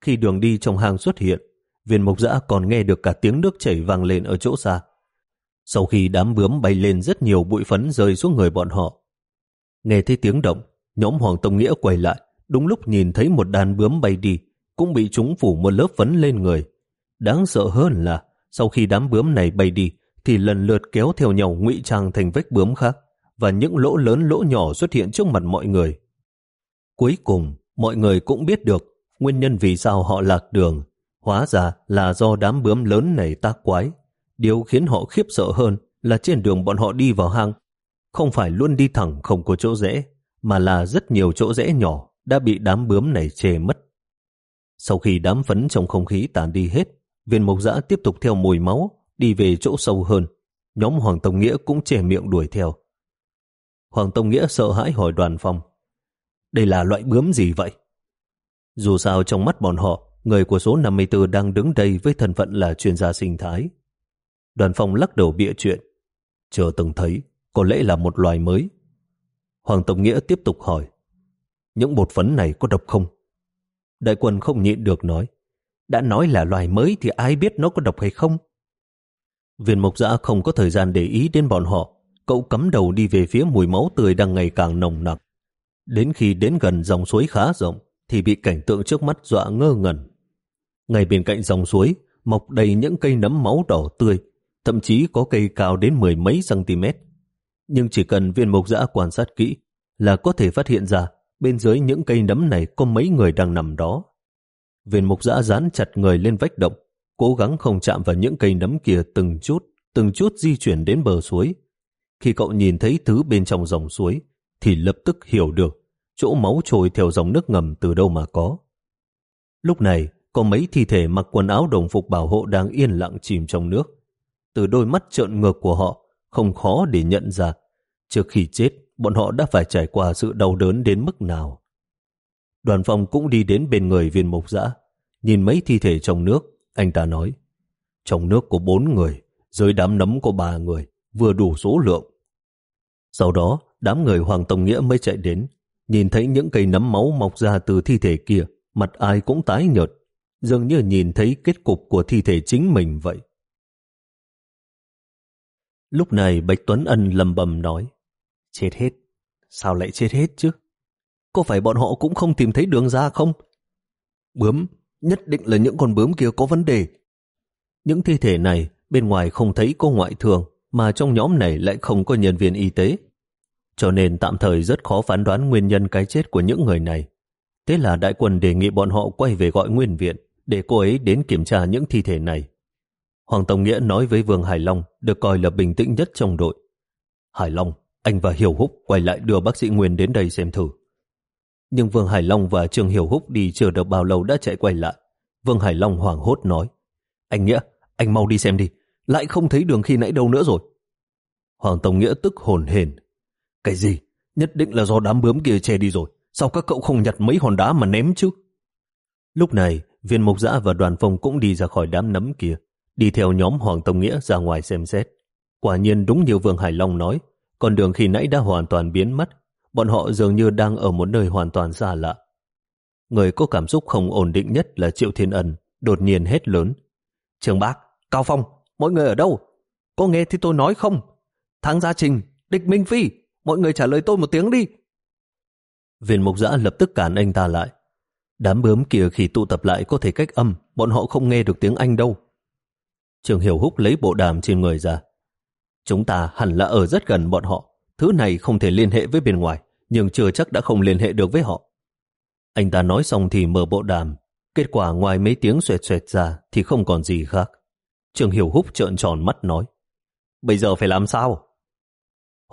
Khi đường đi trong hang xuất hiện, viên mộc dã còn nghe được cả tiếng nước chảy vang lên ở chỗ xa. Sau khi đám bướm bay lên rất nhiều bụi phấn rơi xuống người bọn họ. Nghe thấy tiếng động, nhóm Hoàng Tông Nghĩa quay lại, đúng lúc nhìn thấy một đàn bướm bay đi, cũng bị chúng phủ một lớp phấn lên người, Đáng sợ hơn là sau khi đám bướm này bay đi thì lần lượt kéo theo nhau ngụy trang thành vách bướm khác và những lỗ lớn lỗ nhỏ xuất hiện trước mặt mọi người. Cuối cùng, mọi người cũng biết được nguyên nhân vì sao họ lạc đường. Hóa ra là do đám bướm lớn này tác quái. Điều khiến họ khiếp sợ hơn là trên đường bọn họ đi vào hang, không phải luôn đi thẳng không có chỗ rẽ, mà là rất nhiều chỗ rẽ nhỏ đã bị đám bướm này chê mất. Sau khi đám phấn trong không khí tàn đi hết, viên mộc dã tiếp tục theo mùi máu, đi về chỗ sâu hơn. Nhóm Hoàng Tông Nghĩa cũng che miệng đuổi theo. Hoàng Tông Nghĩa sợ hãi hỏi đoàn phong. Đây là loại bướm gì vậy? Dù sao trong mắt bọn họ, người của số 54 đang đứng đây với thân phận là chuyên gia sinh thái. Đoàn phong lắc đầu bịa chuyện. Chưa từng thấy, có lẽ là một loài mới. Hoàng tổng Nghĩa tiếp tục hỏi. Những bột phấn này có độc không? Đại quân không nhịn được nói. Đã nói là loài mới thì ai biết nó có độc hay không? Viên mộc giã không có thời gian để ý đến bọn họ. Cậu cắm đầu đi về phía mùi máu tươi đang ngày càng nồng nặc. Đến khi đến gần dòng suối khá rộng, thì bị cảnh tượng trước mắt dọa ngơ ngẩn. Ngay bên cạnh dòng suối, mọc đầy những cây nấm máu đỏ tươi, thậm chí có cây cao đến mười mấy cm. Nhưng chỉ cần viên mộc giã quan sát kỹ là có thể phát hiện ra bên dưới những cây nấm này có mấy người đang nằm đó. Viên mục giã dán chặt người lên vách động, cố gắng không chạm vào những cây nấm kia từng chút, từng chút di chuyển đến bờ suối. Khi cậu nhìn thấy thứ bên trong dòng suối, thì lập tức hiểu được chỗ máu trôi theo dòng nước ngầm từ đâu mà có. Lúc này, có mấy thi thể mặc quần áo đồng phục bảo hộ đang yên lặng chìm trong nước. Từ đôi mắt trợn ngược của họ, không khó để nhận ra, trước khi chết, bọn họ đã phải trải qua sự đau đớn đến mức nào. Đoàn phong cũng đi đến bên người viên mộc dã nhìn mấy thi thể trong nước, anh ta nói, trong nước có bốn người, dưới đám nấm có ba người, vừa đủ số lượng. Sau đó, đám người Hoàng Tông Nghĩa mới chạy đến, nhìn thấy những cây nấm máu mọc ra từ thi thể kia, mặt ai cũng tái nhợt, dường như nhìn thấy kết cục của thi thể chính mình vậy. Lúc này Bạch Tuấn Ân lầm bầm nói, chết hết, sao lại chết hết chứ? Có phải bọn họ cũng không tìm thấy đường ra không? Bướm, nhất định là những con bướm kia có vấn đề. Những thi thể này bên ngoài không thấy có ngoại thường, mà trong nhóm này lại không có nhân viên y tế. Cho nên tạm thời rất khó phán đoán nguyên nhân cái chết của những người này. Thế là đại quân đề nghị bọn họ quay về gọi nguyên viện để cô ấy đến kiểm tra những thi thể này. Hoàng Tông Nghĩa nói với Vương Hải Long được coi là bình tĩnh nhất trong đội. Hải Long, anh và Hiểu Húc quay lại đưa bác sĩ Nguyên đến đây xem thử. Nhưng Vương Hải Long và Trường Hiểu Húc đi chưa được bao lâu đã chạy quay lại. Vương Hải Long hoảng hốt nói, anh Nghĩa, anh mau đi xem đi, lại không thấy đường khi nãy đâu nữa rồi. Hoàng Tông Nghĩa tức hồn hền. Cái gì? Nhất định là do đám bướm kia che đi rồi. Sao các cậu không nhặt mấy hòn đá mà ném chứ? Lúc này, viên mục giã và đoàn phong cũng đi ra khỏi đám nấm kia, đi theo nhóm Hoàng Tông Nghĩa ra ngoài xem xét. Quả nhiên đúng như Vương Hải Long nói, con đường khi nãy đã hoàn toàn biến mất, bọn họ dường như đang ở một nơi hoàn toàn xa lạ. Người có cảm xúc không ổn định nhất là Triệu Thiên Ân, đột nhiên hết lớn. Trường Bác, Cao Phong, mọi người ở đâu? Có nghe thì tôi nói không? Thắng Gia Trình, Địch Minh Phi, mọi người trả lời tôi một tiếng đi. Viên mục giã lập tức cản anh ta lại. Đám bướm kia khi tụ tập lại có thể cách âm, bọn họ không nghe được tiếng Anh đâu. Trường Hiểu Húc lấy bộ đàm trên người ra. Chúng ta hẳn là ở rất gần bọn họ. Thứ này không thể liên hệ với bên ngoài, nhưng chưa chắc đã không liên hệ được với họ. Anh ta nói xong thì mở bộ đàm. Kết quả ngoài mấy tiếng xoẹt xoẹt ra thì không còn gì khác. Trường Hiểu Húc trợn tròn mắt nói. Bây giờ phải làm sao?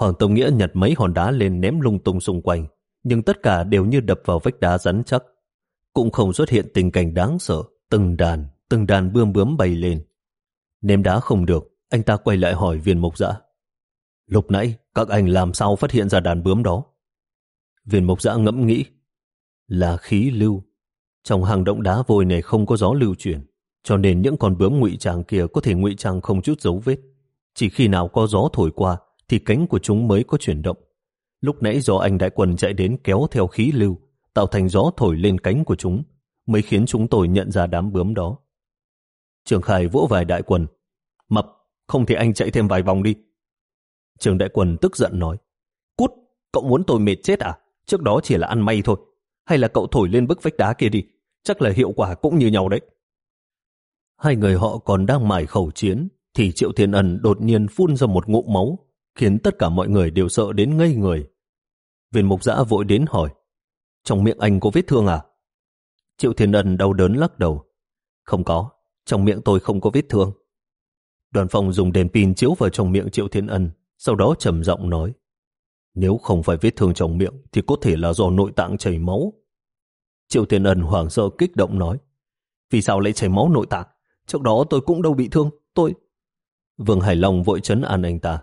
Hoàng Tông Nghĩa nhặt mấy hòn đá lên ném lung tung xung quanh, nhưng tất cả đều như đập vào vách đá rắn chắc. Cũng không xuất hiện tình cảnh đáng sợ, từng đàn, từng đàn bươm bướm bay lên. Ném đá không được, anh ta quay lại hỏi viên mục dã. Dạ. Lúc nãy, các anh làm sao phát hiện ra đàn bướm đó? Viên mục dã dạ ngẫm nghĩ. Là khí lưu. Trong hàng động đá vôi này không có gió lưu chuyển, cho nên những con bướm ngụy trang kia có thể ngụy trang không chút dấu vết. Chỉ khi nào có gió thổi qua thì cánh của chúng mới có chuyển động. Lúc nãy do anh đại quần chạy đến kéo theo khí lưu, tạo thành gió thổi lên cánh của chúng, mới khiến chúng tôi nhận ra đám bướm đó. Trường Khải vỗ vài đại quần, Mập, không thì anh chạy thêm vài vòng đi. Trường đại quần tức giận nói. Cút, cậu muốn tôi mệt chết à? Trước đó chỉ là ăn may thôi. Hay là cậu thổi lên bức vách đá kia đi. Chắc là hiệu quả cũng như nhau đấy. Hai người họ còn đang mải khẩu chiến, thì Triệu Thiên ẩn đột nhiên phun ra một ngụm máu, khiến tất cả mọi người đều sợ đến ngây người. Viên mục giã vội đến hỏi, trong miệng anh có vết thương à? Triệu Thiên Ân đau đớn lắc đầu. Không có, trong miệng tôi không có vết thương. Đoàn phòng dùng đèn pin chiếu vào trong miệng Triệu Thiên Ân, sau đó trầm giọng nói, nếu không phải vết thương trong miệng thì có thể là do nội tạng chảy máu. Triệu Thiên Ân hoảng sợ kích động nói, vì sao lại chảy máu nội tạng? Trước đó tôi cũng đâu bị thương, tôi... Vương Hải Long vội chấn an anh ta.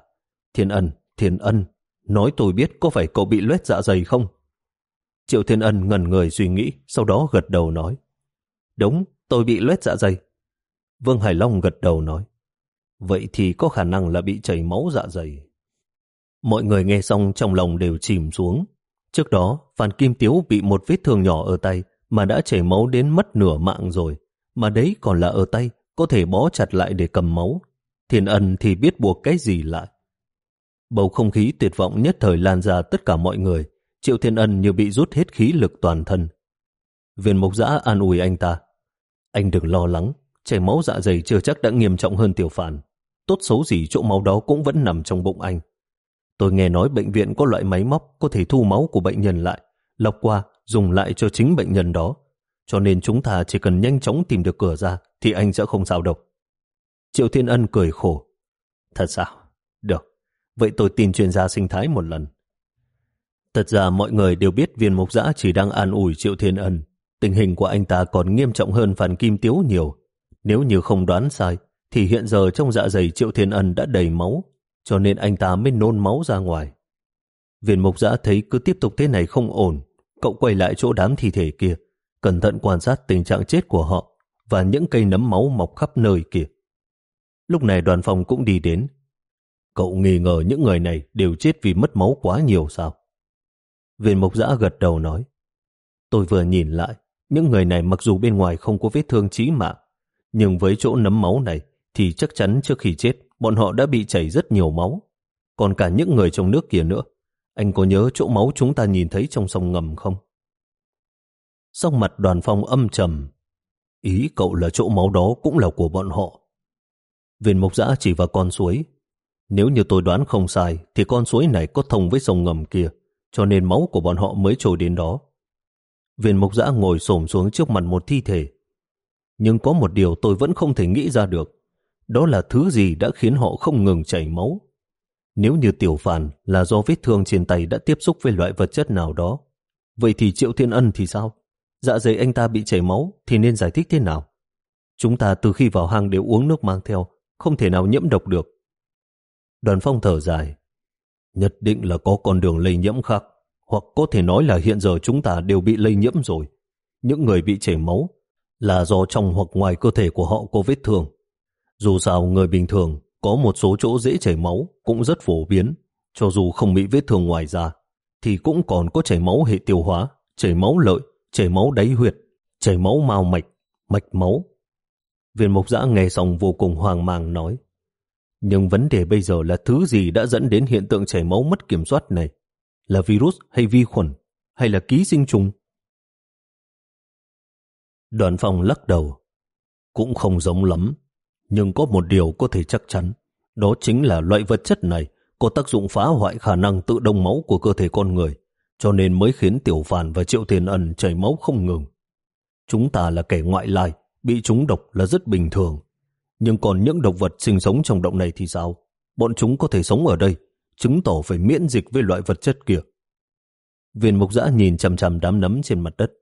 Thiên Ân, Thiên Ân, nói tôi biết có phải cậu bị loét dạ dày không? Triệu Thiên Ân ngẩn người suy nghĩ, sau đó gật đầu nói. Đúng, tôi bị loét dạ dày. Vương Hải Long gật đầu nói. Vậy thì có khả năng là bị chảy máu dạ dày. Mọi người nghe xong trong lòng đều chìm xuống. Trước đó, Phan Kim Tiếu bị một vết thương nhỏ ở tay mà đã chảy máu đến mất nửa mạng rồi. Mà đấy còn là ở tay, có thể bó chặt lại để cầm máu. Thiên ân thì biết buộc cái gì lại. Bầu không khí tuyệt vọng nhất thời lan ra tất cả mọi người. Triệu Thiên Ân như bị rút hết khí lực toàn thân. Viên mục giã an ủi anh ta. Anh đừng lo lắng, chảy máu dạ dày chưa chắc đã nghiêm trọng hơn tiểu phản. Tốt xấu gì chỗ máu đó cũng vẫn nằm trong bụng anh. Tôi nghe nói bệnh viện có loại máy móc có thể thu máu của bệnh nhân lại, lọc qua, dùng lại cho chính bệnh nhân đó. Cho nên chúng ta chỉ cần nhanh chóng tìm được cửa ra thì anh sẽ không sao đâu. Triệu Thiên Ân cười khổ. Thật sao? Vậy tôi tin chuyên gia sinh thái một lần. Thật ra mọi người đều biết viên mục giã chỉ đang an ủi Triệu Thiên Ân. Tình hình của anh ta còn nghiêm trọng hơn Phan Kim Tiếu nhiều. Nếu như không đoán sai, thì hiện giờ trong dạ dày Triệu Thiên Ân đã đầy máu, cho nên anh ta mới nôn máu ra ngoài. Viên mục giã thấy cứ tiếp tục thế này không ổn, cậu quay lại chỗ đám thi thể kia, cẩn thận quan sát tình trạng chết của họ và những cây nấm máu mọc khắp nơi kia. Lúc này đoàn phòng cũng đi đến. Cậu nghi ngờ những người này đều chết vì mất máu quá nhiều sao? Viên mộc giã gật đầu nói. Tôi vừa nhìn lại, những người này mặc dù bên ngoài không có vết thương chí mạng, nhưng với chỗ nấm máu này thì chắc chắn trước khi chết bọn họ đã bị chảy rất nhiều máu. Còn cả những người trong nước kia nữa, anh có nhớ chỗ máu chúng ta nhìn thấy trong sông ngầm không? Sau mặt đoàn phong âm trầm, ý cậu là chỗ máu đó cũng là của bọn họ. Viên mộc giã chỉ vào con suối. Nếu như tôi đoán không sai, thì con suối này có thông với sông ngầm kia, cho nên máu của bọn họ mới trôi đến đó. Viên mục giã ngồi xổm xuống trước mặt một thi thể. Nhưng có một điều tôi vẫn không thể nghĩ ra được. Đó là thứ gì đã khiến họ không ngừng chảy máu. Nếu như tiểu phản là do vết thương trên tay đã tiếp xúc với loại vật chất nào đó, vậy thì Triệu Thiên Ân thì sao? Dạ dày anh ta bị chảy máu thì nên giải thích thế nào? Chúng ta từ khi vào hang đều uống nước mang theo, không thể nào nhiễm độc được. Đoàn phong thở dài. Nhất định là có con đường lây nhiễm khác, hoặc có thể nói là hiện giờ chúng ta đều bị lây nhiễm rồi. Những người bị chảy máu là do trong hoặc ngoài cơ thể của họ có vết thương. Dù sao người bình thường có một số chỗ dễ chảy máu cũng rất phổ biến, cho dù không bị vết thương ngoài da, thì cũng còn có chảy máu hệ tiêu hóa, chảy máu lợi, chảy máu đáy huyệt, chảy máu mao mạch, mạch máu. Viên mục giã nghe xong vô cùng hoang mang nói, nhưng vấn đề bây giờ là thứ gì đã dẫn đến hiện tượng chảy máu mất kiểm soát này? Là virus hay vi khuẩn? Hay là ký sinh trùng? Đoàn phòng lắc đầu. Cũng không giống lắm. Nhưng có một điều có thể chắc chắn. Đó chính là loại vật chất này có tác dụng phá hoại khả năng tự đông máu của cơ thể con người, cho nên mới khiến Tiểu Phàn và Triệu Thiên ẩn chảy máu không ngừng. Chúng ta là kẻ ngoại lai, bị trúng độc là rất bình thường. Nhưng còn những động vật sinh sống trong động này thì sao? Bọn chúng có thể sống ở đây, chứng tỏ phải miễn dịch với loại vật chất kia. Viên mục giã nhìn chằm chằm đám nấm trên mặt đất.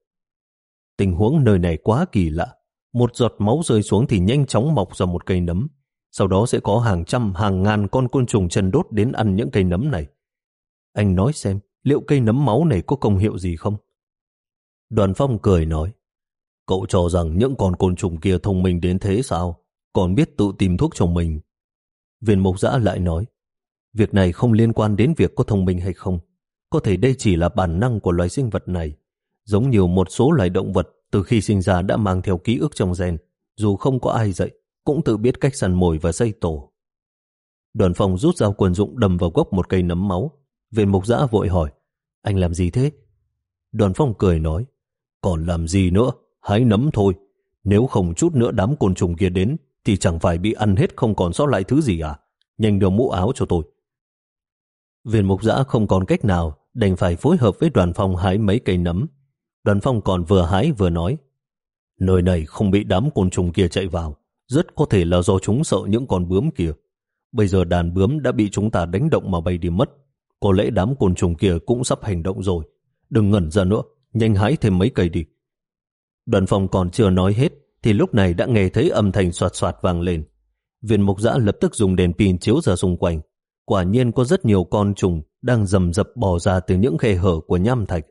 Tình huống nơi này quá kỳ lạ. Một giọt máu rơi xuống thì nhanh chóng mọc ra một cây nấm. Sau đó sẽ có hàng trăm, hàng ngàn con côn trùng chân đốt đến ăn những cây nấm này. Anh nói xem, liệu cây nấm máu này có công hiệu gì không? Đoàn phong cười nói, cậu cho rằng những con côn trùng kia thông minh đến thế sao? Còn biết tự tìm thuốc cho mình. Viên Mộc giã lại nói, việc này không liên quan đến việc có thông minh hay không. Có thể đây chỉ là bản năng của loài sinh vật này. Giống như một số loài động vật từ khi sinh ra đã mang theo ký ức trong gen, dù không có ai dạy, cũng tự biết cách săn mồi và xây tổ. Đoàn phòng rút dao quần dụng đâm vào gốc một cây nấm máu. Viên mục giã vội hỏi, anh làm gì thế? Đoàn phong cười nói, còn làm gì nữa, hái nấm thôi. Nếu không chút nữa đám côn trùng kia đến, thì chẳng phải bị ăn hết không còn sót lại thứ gì à? Nhanh đưa mũ áo cho tôi. Viên mục giã không còn cách nào, đành phải phối hợp với đoàn phong hái mấy cây nấm. Đoàn phong còn vừa hái vừa nói, nơi này không bị đám côn trùng kia chạy vào, rất có thể là do chúng sợ những con bướm kia. Bây giờ đàn bướm đã bị chúng ta đánh động mà bay đi mất. Có lẽ đám côn trùng kia cũng sắp hành động rồi. Đừng ngẩn ra nữa, nhanh hái thêm mấy cây đi. Đoàn Phong còn chưa nói hết, thì lúc này đã nghe thấy âm thanh soạt soạt vang lên. Viên mục giã lập tức dùng đèn pin chiếu ra xung quanh. Quả nhiên có rất nhiều con trùng đang rầm rập bò ra từ những khe hở của nham thạch.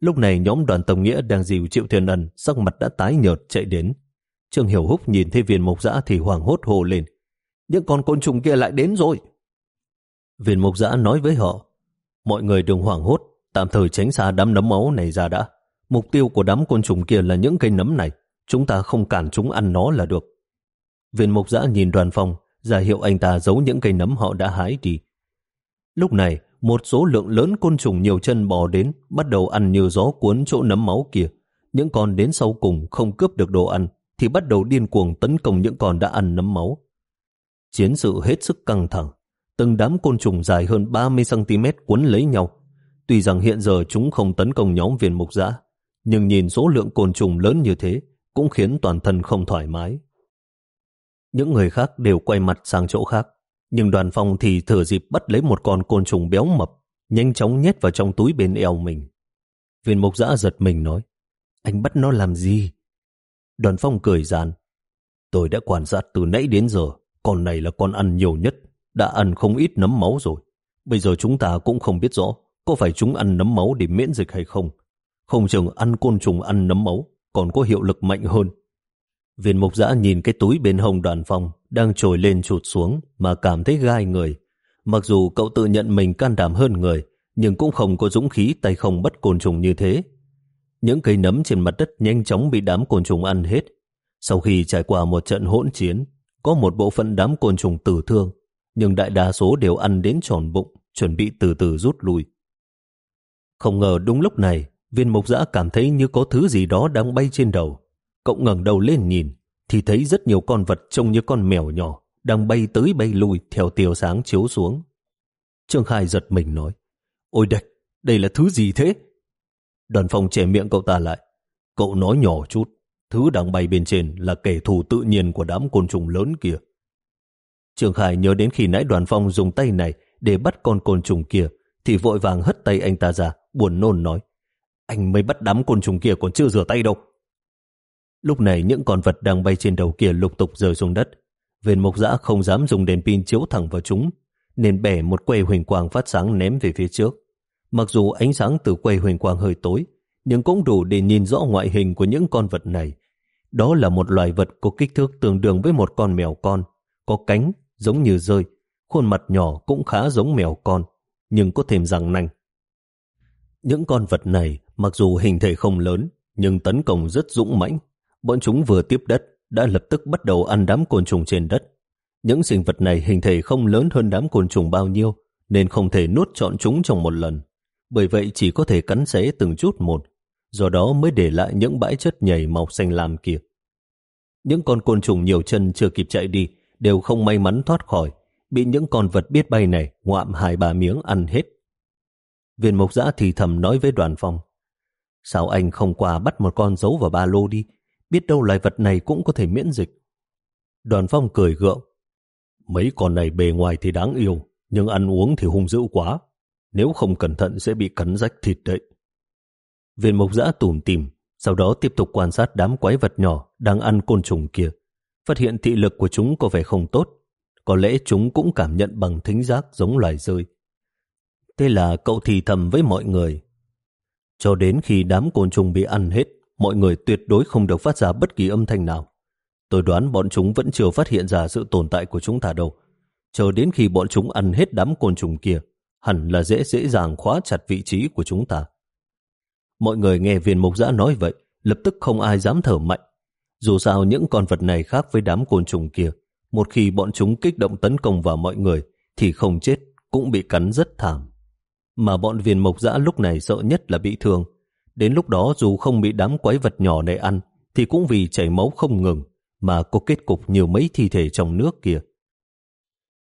Lúc này nhóm đoàn tổng nghĩa đang dìu Triệu Thiên Ân, sắc mặt đã tái nhợt chạy đến. Trương Hiểu Húc nhìn thấy viên mục giã thì hoảng hốt hồ lên. Những con côn trùng kia lại đến rồi. Viên mục giã nói với họ, mọi người đừng hoảng hốt, tạm thời tránh xa đám nấm máu này ra đã. Mục tiêu của đám côn trùng kia là những cây nấm này, chúng ta không cản chúng ăn nó là được. Viên mục giã nhìn đoàn phong, ra hiệu anh ta giấu những cây nấm họ đã hái đi. Lúc này, một số lượng lớn côn trùng nhiều chân bò đến, bắt đầu ăn như gió cuốn chỗ nấm máu kia. Những con đến sau cùng không cướp được đồ ăn, thì bắt đầu điên cuồng tấn công những con đã ăn nấm máu. Chiến sự hết sức căng thẳng, từng đám côn trùng dài hơn 30cm cuốn lấy nhau. Tuy rằng hiện giờ chúng không tấn công nhóm viên mục giã, nhưng nhìn số lượng côn trùng lớn như thế cũng khiến toàn thân không thoải mái. Những người khác đều quay mặt sang chỗ khác, nhưng đoàn phong thì thừa dịp bắt lấy một con côn trùng béo mập, nhanh chóng nhét vào trong túi bên eo mình. Viên mục giã giật mình nói, anh bắt nó làm gì? Đoàn phong cười gian, tôi đã quan sát từ nãy đến giờ, con này là con ăn nhiều nhất, đã ăn không ít nấm máu rồi. Bây giờ chúng ta cũng không biết rõ có phải chúng ăn nấm máu để miễn dịch hay không. Không chừng ăn côn trùng ăn nấm máu còn có hiệu lực mạnh hơn. Viên mục giã nhìn cái túi bên hông đoàn phong đang trồi lên trụt xuống mà cảm thấy gai người. Mặc dù cậu tự nhận mình can đảm hơn người, nhưng cũng không có dũng khí tay không bắt côn trùng như thế. Những cây nấm trên mặt đất nhanh chóng bị đám côn trùng ăn hết. Sau khi trải qua một trận hỗn chiến, có một bộ phận đám côn trùng tử thương, nhưng đại đa số đều ăn đến tròn bụng, chuẩn bị từ từ rút lui. Không ngờ đúng lúc này, viên mục giã cảm thấy như có thứ gì đó đang bay trên đầu. Cậu ngẩng đầu lên nhìn, thì thấy rất nhiều con vật trông như con mèo nhỏ, đang bay tới bay lui theo tia sáng chiếu xuống. Trương Khai giật mình nói, Ôi đạch, đây là thứ gì thế? Đoàn phòng trẻ miệng cậu ta lại. Cậu nói nhỏ chút, thứ đang bay bên trên là kẻ thù tự nhiên của đám côn trùng lớn kia. Trương Khai nhớ đến khi nãy đoàn phong dùng tay này để bắt con côn trùng kia, thì vội vàng hất tay anh ta ra, buồn nôn nói. Anh mới bắt đám côn trùng kia còn chưa rửa tay đâu. Lúc này những con vật đang bay trên đầu kia lục tục rơi xuống đất. Viên mục giã không dám dùng đèn pin chiếu thẳng vào chúng, nên bẻ một quầy huỳnh quang phát sáng ném về phía trước. Mặc dù ánh sáng từ quầy huỳnh quang hơi tối, nhưng cũng đủ để nhìn rõ ngoại hình của những con vật này. Đó là một loài vật có kích thước tương đương với một con mèo con, có cánh giống như rơi, khuôn mặt nhỏ cũng khá giống mèo con, nhưng có thêm răng nanh. Những con vật này mặc dù hình thể không lớn, nhưng tấn công rất dũng mãnh. Bọn chúng vừa tiếp đất, đã lập tức bắt đầu ăn đám côn trùng trên đất. Những sinh vật này hình thể không lớn hơn đám côn trùng bao nhiêu, nên không thể nuốt trọn chúng trong một lần. Bởi vậy chỉ có thể cắn xé từng chút một, do đó mới để lại những bãi chất nhầy màu xanh lam kia. Những con côn trùng nhiều chân chưa kịp chạy đi, đều không may mắn thoát khỏi, bị những con vật biết bay này ngoạm hai ba miếng ăn hết. Viên mộc giã thì thầm nói với đoàn phong, sao anh không qua bắt một con giấu vào ba lô đi, biết đâu loài vật này cũng có thể miễn dịch. Đoàn phong cười gượng, mấy con này bề ngoài thì đáng yêu, nhưng ăn uống thì hung dữ quá, nếu không cẩn thận sẽ bị cắn rách thịt đấy. Viên mộc giã tủm tìm, sau đó tiếp tục quan sát đám quái vật nhỏ đang ăn côn trùng kia phát hiện thị lực của chúng có vẻ không tốt. Có lẽ chúng cũng cảm nhận bằng thính giác giống loài rơi. Thế là cậu thì thầm với mọi người. Cho đến khi đám côn trùng bị ăn hết, mọi người tuyệt đối không được phát ra bất kỳ âm thanh nào. Tôi đoán bọn chúng vẫn chưa phát hiện ra sự tồn tại của chúng ta đâu. Chờ đến khi bọn chúng ăn hết đám côn trùng kia, hẳn là dễ dễ dàng khóa chặt vị trí của chúng ta. Mọi người nghe viên mục giã nói vậy, lập tức không ai dám thở mạnh. Dù sao những con vật này khác với đám côn trùng kia, một khi bọn chúng kích động tấn công vào mọi người thì không chết cũng bị cắn rất thảm. Mà bọn viên mộc dã lúc này sợ nhất là bị thương. Đến lúc đó dù không bị đám quái vật nhỏ này ăn thì cũng vì chảy máu không ngừng mà có kết cục nhiều mấy thi thể trong nước kia.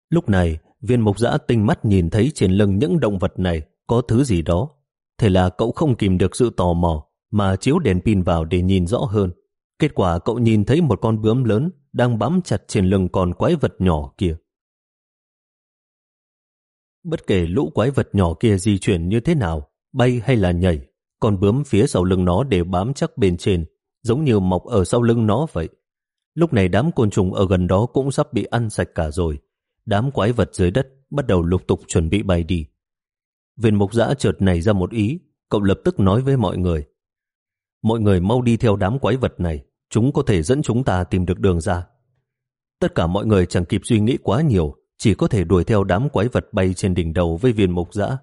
Lúc này, viên mộc dã tinh mắt nhìn thấy trên lưng những động vật này có thứ gì đó. Thế là cậu không kìm được sự tò mò mà chiếu đèn pin vào để nhìn rõ hơn. Kết quả cậu nhìn thấy một con bướm lớn đang bám chặt trên lưng con quái vật nhỏ kia. Bất kể lũ quái vật nhỏ kia di chuyển như thế nào, bay hay là nhảy, con bướm phía sau lưng nó đều bám chắc bên trên, giống như mọc ở sau lưng nó vậy. Lúc này đám côn trùng ở gần đó cũng sắp bị ăn sạch cả rồi. Đám quái vật dưới đất bắt đầu lục tục chuẩn bị bay đi. Viên mục giã chợt này ra một ý, cậu lập tức nói với mọi người. Mọi người mau đi theo đám quái vật này, chúng có thể dẫn chúng ta tìm được đường ra. Tất cả mọi người chẳng kịp suy nghĩ quá nhiều, chỉ có thể đuổi theo đám quái vật bay trên đỉnh đầu với viên mục dã.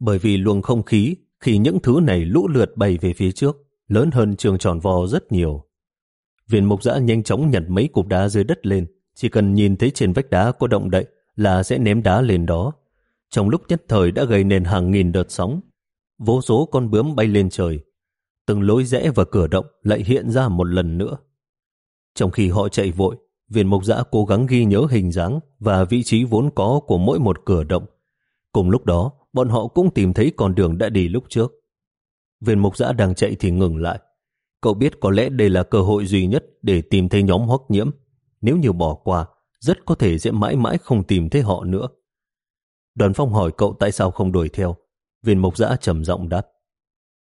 Bởi vì luồng không khí khi những thứ này lũ lượt bay về phía trước, lớn hơn trường tròn vò rất nhiều. Viên mục dã nhanh chóng nhặt mấy cục đá dưới đất lên, chỉ cần nhìn thấy trên vách đá có động đậy là sẽ ném đá lên đó. Trong lúc nhất thời đã gây nên hàng nghìn đợt sóng, vô số con bướm bay lên trời. Từng lối rẽ và cửa động lại hiện ra một lần nữa. Trong khi họ chạy vội, viên mục giã cố gắng ghi nhớ hình dáng và vị trí vốn có của mỗi một cửa động. Cùng lúc đó, bọn họ cũng tìm thấy con đường đã đi lúc trước. Viên mục giã đang chạy thì ngừng lại. Cậu biết có lẽ đây là cơ hội duy nhất để tìm thấy nhóm hoắc nhiễm. Nếu như bỏ qua, rất có thể sẽ mãi mãi không tìm thấy họ nữa. Đoàn phong hỏi cậu tại sao không đuổi theo. Viên mục giã trầm giọng đáp.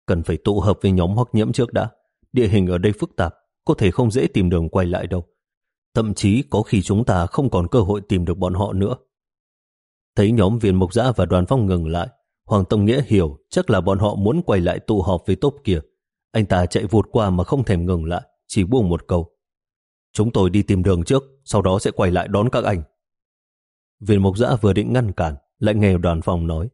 Cần phải tụ hợp với nhóm hoắc nhiễm trước đã. Địa hình ở đây phức tạp, có thể không dễ tìm đường quay lại đâu. Thậm chí có khi chúng ta không còn cơ hội tìm được bọn họ nữa. Thấy nhóm viên mục giã và đoàn phong ngừng lại, Hoàng Tông Nghĩa hiểu chắc là bọn họ muốn quay lại tụ họp với tốp kia. Anh ta chạy vụt qua mà không thèm ngừng lại, chỉ buông một câu. Chúng tôi đi tìm đường trước, sau đó sẽ quay lại đón các anh. Viên mục giã vừa định ngăn cản, lại nghe đoàn phòng nói.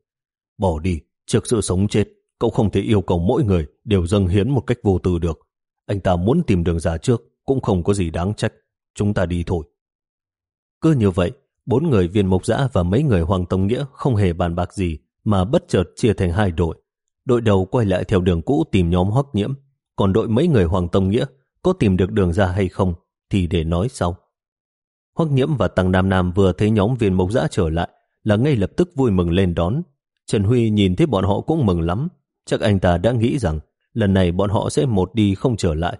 Bỏ đi, trước sự sống chết, cậu không thể yêu cầu mỗi người đều dâng hiến một cách vô tư được. Anh ta muốn tìm đường ra trước, cũng không có gì đáng trách. Chúng ta đi thôi. Cứ như vậy, bốn người viên mục giã và mấy người Hoàng Tông Nghĩa không hề bàn bạc gì, mà bất chợt chia thành hai đội. Đội đầu quay lại theo đường cũ tìm nhóm hoắc nhiễm, còn đội mấy người Hoàng Tông Nghĩa có tìm được đường ra hay không thì để nói sau. Hoắc nhiễm và Tăng Nam Nam vừa thấy nhóm viên mộc giã trở lại là ngay lập tức vui mừng lên đón. Trần Huy nhìn thấy bọn họ cũng mừng lắm, chắc anh ta đã nghĩ rằng lần này bọn họ sẽ một đi không trở lại.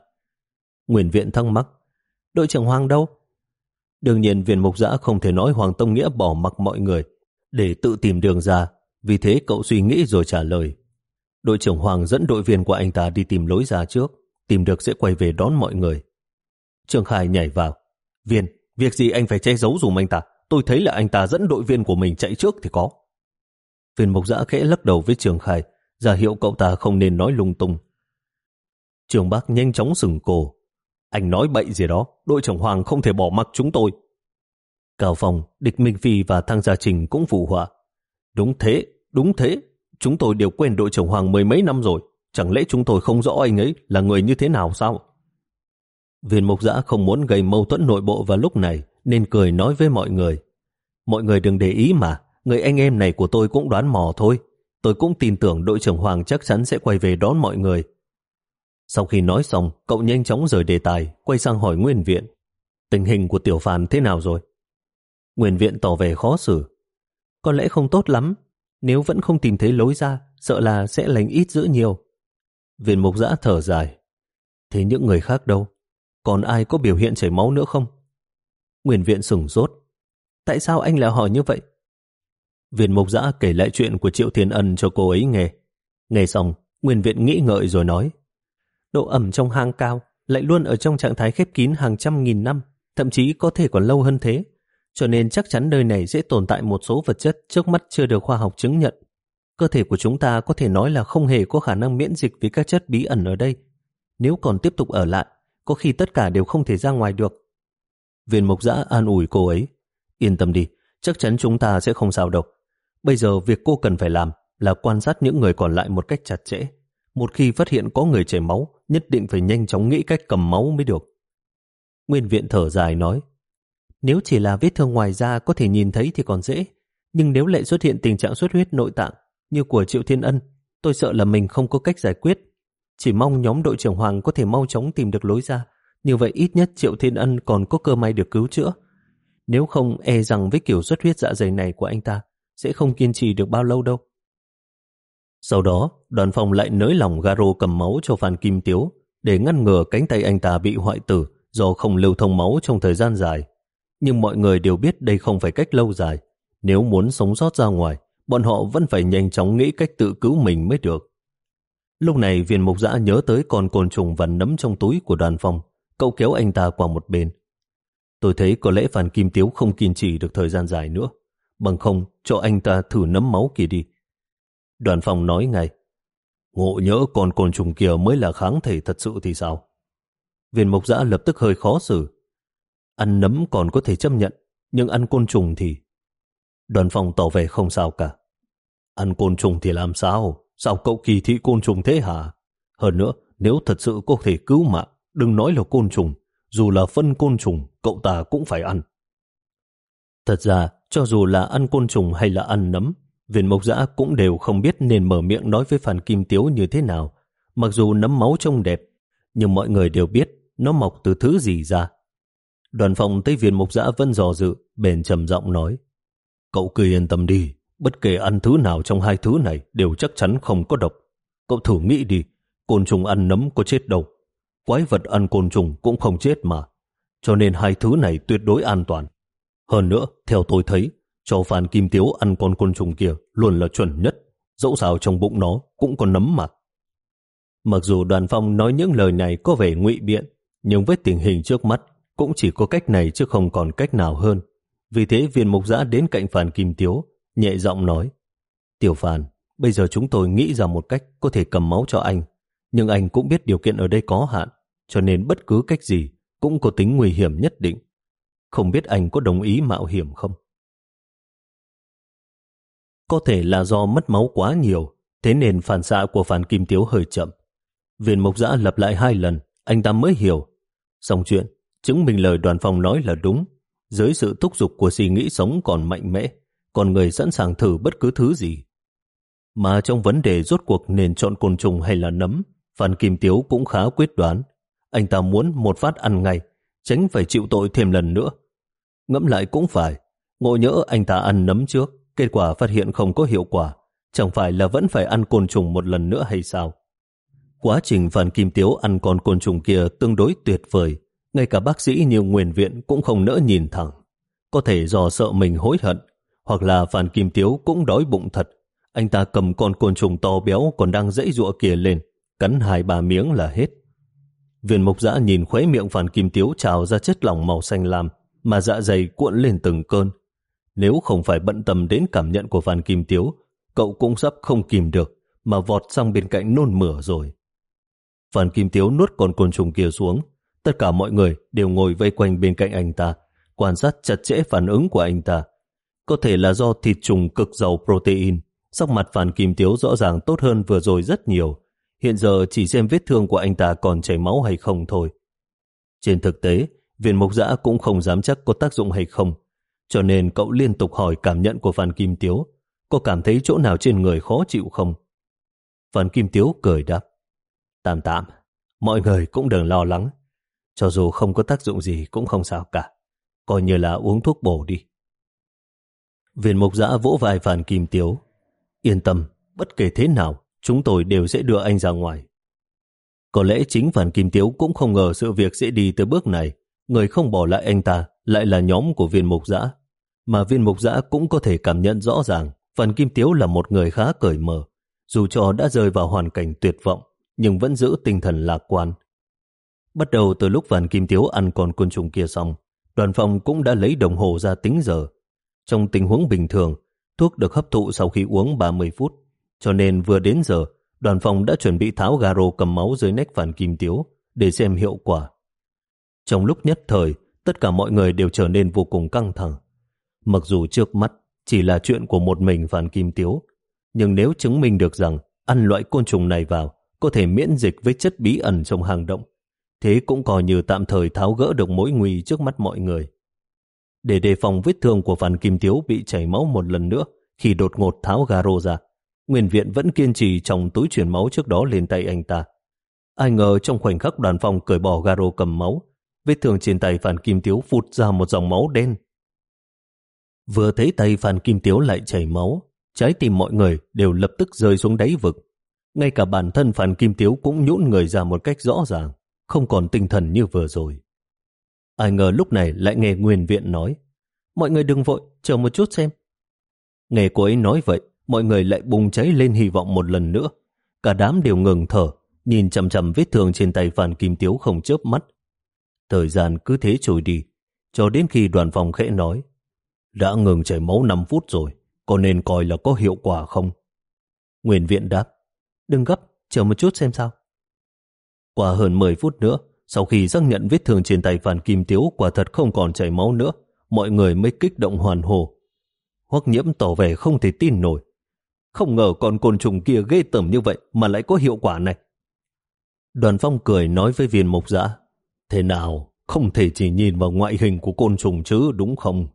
Nguyễn Viện thắc mắc, đội trưởng Hoàng đâu? Đương nhiên viên mục giã không thể nói Hoàng Tông Nghĩa bỏ mặc mọi người để tự tìm đường ra vì thế cậu suy nghĩ rồi trả lời. Đội trưởng Hoàng dẫn đội viên của anh ta đi tìm lối ra trước, tìm được sẽ quay về đón mọi người. Trường Khải nhảy vào. Viên, việc gì anh phải che giấu dùm anh ta? Tôi thấy là anh ta dẫn đội viên của mình chạy trước thì có. Viên mộc giã khẽ lắc đầu với Trường Khải, ra hiệu cậu ta không nên nói lung tung. Trường Bác nhanh chóng sừng cổ. Anh nói bậy gì đó, đội trưởng Hoàng không thể bỏ mặc chúng tôi. Cao Phong, Địch Minh Phi và Thăng Gia Trình cũng phụ họa. Đúng thế, đúng thế. Chúng tôi đều quen đội trưởng Hoàng mười mấy năm rồi. Chẳng lẽ chúng tôi không rõ anh ấy là người như thế nào sao? Viên mục giã không muốn gây mâu thuẫn nội bộ vào lúc này, nên cười nói với mọi người. Mọi người đừng để ý mà, người anh em này của tôi cũng đoán mò thôi. Tôi cũng tin tưởng đội trưởng Hoàng chắc chắn sẽ quay về đón mọi người. Sau khi nói xong, cậu nhanh chóng rời đề tài, quay sang hỏi Nguyên Viện. Tình hình của Tiểu Phàn thế nào rồi? Nguyên Viện tỏ vẻ khó xử có lẽ không tốt lắm. Nếu vẫn không tìm thấy lối ra, sợ là sẽ lành ít giữ nhiều. Viện mục giã thở dài. Thế những người khác đâu? Còn ai có biểu hiện chảy máu nữa không? Nguyên viện sửng rốt. Tại sao anh lại hỏi như vậy? Viện mục giã kể lại chuyện của Triệu Thiên Ân cho cô ấy nghe. Nghe xong, Nguyên viện nghĩ ngợi rồi nói. Độ ẩm trong hang cao lại luôn ở trong trạng thái khép kín hàng trăm nghìn năm, thậm chí có thể còn lâu hơn thế cho nên chắc chắn nơi này sẽ tồn tại một số vật chất trước mắt chưa được khoa học chứng nhận. Cơ thể của chúng ta có thể nói là không hề có khả năng miễn dịch với các chất bí ẩn ở đây. Nếu còn tiếp tục ở lại, có khi tất cả đều không thể ra ngoài được. Viên mộc giã an ủi cô ấy. Yên tâm đi, chắc chắn chúng ta sẽ không sao đâu. Bây giờ việc cô cần phải làm là quan sát những người còn lại một cách chặt chẽ. Một khi phát hiện có người chảy máu, nhất định phải nhanh chóng nghĩ cách cầm máu mới được. Nguyên viện thở dài nói, nếu chỉ là vết thương ngoài da có thể nhìn thấy thì còn dễ, nhưng nếu lại xuất hiện tình trạng xuất huyết nội tạng như của Triệu Thiên Ân, tôi sợ là mình không có cách giải quyết. Chỉ mong nhóm đội trưởng Hoàng có thể mau chóng tìm được lối ra. Như vậy ít nhất Triệu Thiên Ân còn có cơ may được cứu chữa. Nếu không e rằng với kiểu xuất huyết dạ dày này của anh ta sẽ không kiên trì được bao lâu đâu. Sau đó, đoàn phòng lại nới lỏng garo cầm máu cho Phan Kim Tiếu để ngăn ngừa cánh tay anh ta bị hoại tử do không lưu thông máu trong thời gian dài. Nhưng mọi người đều biết đây không phải cách lâu dài. Nếu muốn sống sót ra ngoài, bọn họ vẫn phải nhanh chóng nghĩ cách tự cứu mình mới được. Lúc này viên mục dã nhớ tới con côn trùng vằn nấm trong túi của đoàn phòng. Cậu kéo anh ta qua một bên. Tôi thấy có lẽ Phan Kim Tiếu không kiên trì được thời gian dài nữa. Bằng không, cho anh ta thử nấm máu kia đi. Đoàn phòng nói ngay. Ngộ nhỡ con côn trùng kia mới là kháng thể thật sự thì sao? Viên mục giã lập tức hơi khó xử. Ăn nấm còn có thể chấp nhận, nhưng ăn côn trùng thì... Đoàn phòng tỏ vẻ không sao cả. Ăn côn trùng thì làm sao? Sao cậu kỳ thị côn trùng thế hả? Hơn nữa, nếu thật sự có thể cứu mạng, đừng nói là côn trùng, dù là phân côn trùng, cậu ta cũng phải ăn. Thật ra, cho dù là ăn côn trùng hay là ăn nấm, viên mộc giã cũng đều không biết nên mở miệng nói với Phan Kim Tiếu như thế nào. Mặc dù nấm máu trông đẹp, nhưng mọi người đều biết nó mọc từ thứ gì ra. Đoàn phòng tới Viên Mộc Giã vẫn dò dự, bền trầm giọng nói. Cậu cứ yên tâm đi, bất kể ăn thứ nào trong hai thứ này đều chắc chắn không có độc. Cậu thử nghĩ đi, côn trùng ăn nấm có chết đâu. Quái vật ăn côn trùng cũng không chết mà. Cho nên hai thứ này tuyệt đối an toàn. Hơn nữa, theo tôi thấy, cho Phan Kim Tiếu ăn con côn trùng kia luôn là chuẩn nhất. Dẫu sao trong bụng nó cũng có nấm mà. Mặc dù đoàn phong nói những lời này có vẻ ngụy biện, nhưng với tình hình trước mắt cũng chỉ có cách này chứ không còn cách nào hơn. Vì thế viên mục giã đến cạnh Phan Kim Tiếu, nhẹ giọng nói, Tiểu Phan, bây giờ chúng tôi nghĩ ra một cách có thể cầm máu cho anh, nhưng anh cũng biết điều kiện ở đây có hạn, cho nên bất cứ cách gì cũng có tính nguy hiểm nhất định. Không biết anh có đồng ý mạo hiểm không? Có thể là do mất máu quá nhiều, thế nên phản xạ của phản Kim Tiếu hơi chậm. Viên mục giã lặp lại hai lần, anh ta mới hiểu. Xong chuyện, chứng minh lời đoàn phòng nói là đúng. Dưới sự thúc giục của suy nghĩ sống còn mạnh mẽ, còn người sẵn sàng thử bất cứ thứ gì. Mà trong vấn đề rốt cuộc nên chọn côn trùng hay là nấm, Phan Kim Tiếu cũng khá quyết đoán. Anh ta muốn một phát ăn ngay, tránh phải chịu tội thêm lần nữa. Ngẫm lại cũng phải, ngộ nhỡ anh ta ăn nấm trước, kết quả phát hiện không có hiệu quả, chẳng phải là vẫn phải ăn côn trùng một lần nữa hay sao? Quá trình Phan Kim Tiếu ăn con côn trùng kia tương đối tuyệt vời, ngay cả bác sĩ như Nguyên Viện cũng không nỡ nhìn thẳng. Có thể do sợ mình hối hận, hoặc là Phan Kim Tiếu cũng đói bụng thật. Anh ta cầm con côn trùng to béo còn đang dãy ruộng kia lên, cắn hai ba miếng là hết. Viên mục dã nhìn khuấy miệng Phan Kim Tiếu trào ra chất lỏng màu xanh lam, mà dạ dày cuộn lên từng cơn. Nếu không phải bận tâm đến cảm nhận của Phan Kim Tiếu, cậu cũng sắp không kìm được, mà vọt sang bên cạnh nôn mửa rồi. Phan Kim Tiếu nuốt con côn trùng kia xuống. Tất cả mọi người đều ngồi vây quanh bên cạnh anh ta, quan sát chặt chẽ phản ứng của anh ta. Có thể là do thịt trùng cực giàu protein, sắc mặt Phan Kim Tiếu rõ ràng tốt hơn vừa rồi rất nhiều. Hiện giờ chỉ xem vết thương của anh ta còn chảy máu hay không thôi. Trên thực tế, viên mộc giã cũng không dám chắc có tác dụng hay không, cho nên cậu liên tục hỏi cảm nhận của Phan Kim Tiếu, có cảm thấy chỗ nào trên người khó chịu không? Phan Kim Tiếu cười đáp, Tạm tạm, mọi người cũng đừng lo lắng. Cho dù không có tác dụng gì cũng không sao cả. Coi như là uống thuốc bổ đi. Viên mục giã vỗ vai Phan Kim Tiếu. Yên tâm, bất kể thế nào, chúng tôi đều sẽ đưa anh ra ngoài. Có lẽ chính Phan Kim Tiếu cũng không ngờ sự việc sẽ đi tới bước này. Người không bỏ lại anh ta lại là nhóm của viên mục giã. Mà viên mục giã cũng có thể cảm nhận rõ ràng Phan Kim Tiếu là một người khá cởi mở. Dù cho đã rơi vào hoàn cảnh tuyệt vọng, nhưng vẫn giữ tinh thần lạc quan. Bắt đầu từ lúc Vạn Kim Tiếu ăn con côn trùng kia xong, đoàn phòng cũng đã lấy đồng hồ ra tính giờ. Trong tình huống bình thường, thuốc được hấp thụ sau khi uống 30 phút, cho nên vừa đến giờ, đoàn phòng đã chuẩn bị tháo garo cầm máu dưới nách Vạn Kim Tiếu để xem hiệu quả. Trong lúc nhất thời, tất cả mọi người đều trở nên vô cùng căng thẳng. Mặc dù trước mắt chỉ là chuyện của một mình Phan Kim Tiếu, nhưng nếu chứng minh được rằng ăn loại côn trùng này vào có thể miễn dịch với chất bí ẩn trong hang động. Thế cũng coi như tạm thời tháo gỡ được mối nguy trước mắt mọi người. Để đề phòng vết thương của Phan Kim Tiếu bị chảy máu một lần nữa khi đột ngột tháo garo ra, Nguyên Viện vẫn kiên trì trong túi chuyển máu trước đó lên tay anh ta. Ai ngờ trong khoảnh khắc đoàn phòng cởi bỏ garo cầm máu, vết thương trên tay Phan Kim Tiếu phụt ra một dòng máu đen. Vừa thấy tay Phan Kim Tiếu lại chảy máu, trái tim mọi người đều lập tức rơi xuống đáy vực. Ngay cả bản thân Phan Kim Tiếu cũng nhũn người ra một cách rõ ràng, không còn tinh thần như vừa rồi. Ai ngờ lúc này lại nghe Nguyên Viện nói, mọi người đừng vội, chờ một chút xem. Nghe cô ấy nói vậy, mọi người lại bùng cháy lên hy vọng một lần nữa. Cả đám đều ngừng thở, nhìn chầm chầm vết thương trên tay Phan Kim Tiếu không chớp mắt. Thời gian cứ thế trôi đi, cho đến khi đoàn phòng khẽ nói, đã ngừng chảy máu 5 phút rồi, có nên coi là có hiệu quả không? Nguyên viện đáp, đừng gấp, chờ một chút xem sao. Qua hơn 10 phút nữa, sau khi xác nhận vết thương trên tay Phan Kim Tiếu quả thật không còn chảy máu nữa, mọi người mới kích động hoàn hồ. Hoắc nhiễm tỏ vẻ không thể tin nổi. Không ngờ con côn trùng kia ghê tởm như vậy mà lại có hiệu quả này. Đoàn phong cười nói với viên mục giã. Thế nào, không thể chỉ nhìn vào ngoại hình của côn trùng chứ đúng không?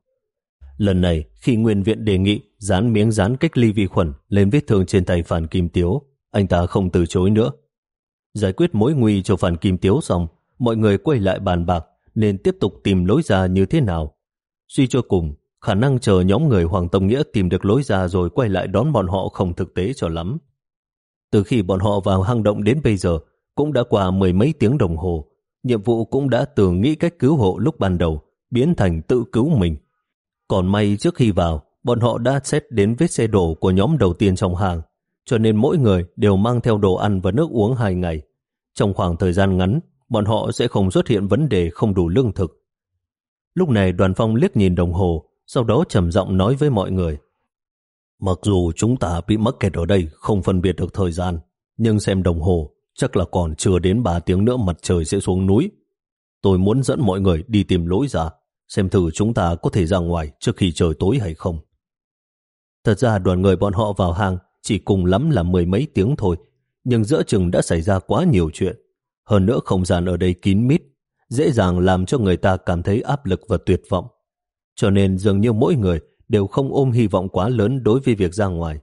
Lần này, khi Nguyên Viện đề nghị dán miếng dán cách ly vi khuẩn lên vết thương trên tay Phản Kim Tiếu, anh ta không từ chối nữa. Giải quyết mối nguy cho Phản Kim Tiếu xong, mọi người quay lại bàn bạc nên tiếp tục tìm lối ra như thế nào. Suy cho cùng, khả năng chờ nhóm người Hoàng Tông Nghĩa tìm được lối ra rồi quay lại đón bọn họ không thực tế cho lắm. Từ khi bọn họ vào hang động đến bây giờ, cũng đã qua mười mấy tiếng đồng hồ, nhiệm vụ cũng đã từ nghĩ cách cứu hộ lúc ban đầu, biến thành tự cứu mình. Còn may trước khi vào, bọn họ đã xét đến vết xe đổ của nhóm đầu tiên trong hàng, cho nên mỗi người đều mang theo đồ ăn và nước uống hai ngày. Trong khoảng thời gian ngắn, bọn họ sẽ không xuất hiện vấn đề không đủ lương thực. Lúc này đoàn phong liếc nhìn đồng hồ, sau đó trầm giọng nói với mọi người. Mặc dù chúng ta bị mắc kẹt ở đây không phân biệt được thời gian, nhưng xem đồng hồ chắc là còn chưa đến 3 tiếng nữa mặt trời sẽ xuống núi. Tôi muốn dẫn mọi người đi tìm lối ra, xem thử chúng ta có thể ra ngoài trước khi trời tối hay không. Thật ra đoàn người bọn họ vào hang chỉ cùng lắm là mười mấy tiếng thôi, nhưng giữa chừng đã xảy ra quá nhiều chuyện. Hơn nữa không gian ở đây kín mít, dễ dàng làm cho người ta cảm thấy áp lực và tuyệt vọng. Cho nên dường như mỗi người đều không ôm hy vọng quá lớn đối với việc ra ngoài.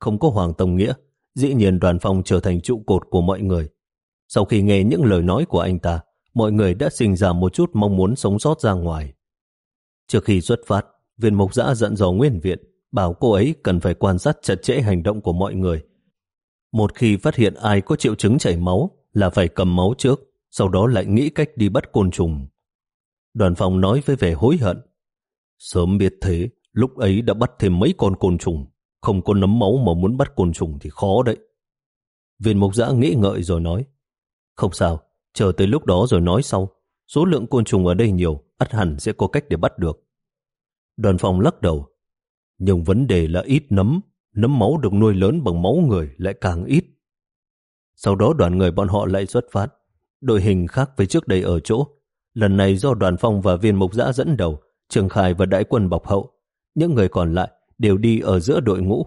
Không có Hoàng Tông Nghĩa, dĩ nhiên đoàn phong trở thành trụ cột của mọi người. Sau khi nghe những lời nói của anh ta, mọi người đã sinh ra một chút mong muốn sống sót ra ngoài. Trước khi xuất phát, viên mục giã giận dò nguyên viện, bảo cô ấy cần phải quan sát chặt chẽ hành động của mọi người. Một khi phát hiện ai có triệu chứng chảy máu là phải cầm máu trước, sau đó lại nghĩ cách đi bắt côn trùng. Đoàn phòng nói với vẻ hối hận. Sớm biết thế, lúc ấy đã bắt thêm mấy con côn trùng. Không có nấm máu mà muốn bắt côn trùng thì khó đấy. Viên mục giã nghĩ ngợi rồi nói. Không sao, chờ tới lúc đó rồi nói sau. Số lượng côn trùng ở đây nhiều, ắt hẳn sẽ có cách để bắt được. Đoàn phòng lắc đầu. Nhưng vấn đề là ít nấm, nấm máu được nuôi lớn bằng máu người lại càng ít. Sau đó đoàn người bọn họ lại xuất phát. Đội hình khác với trước đây ở chỗ. Lần này do đoàn phong và viên mục giã dẫn đầu, Trường Khải và đại quân bọc hậu. Những người còn lại đều đi ở giữa đội ngũ.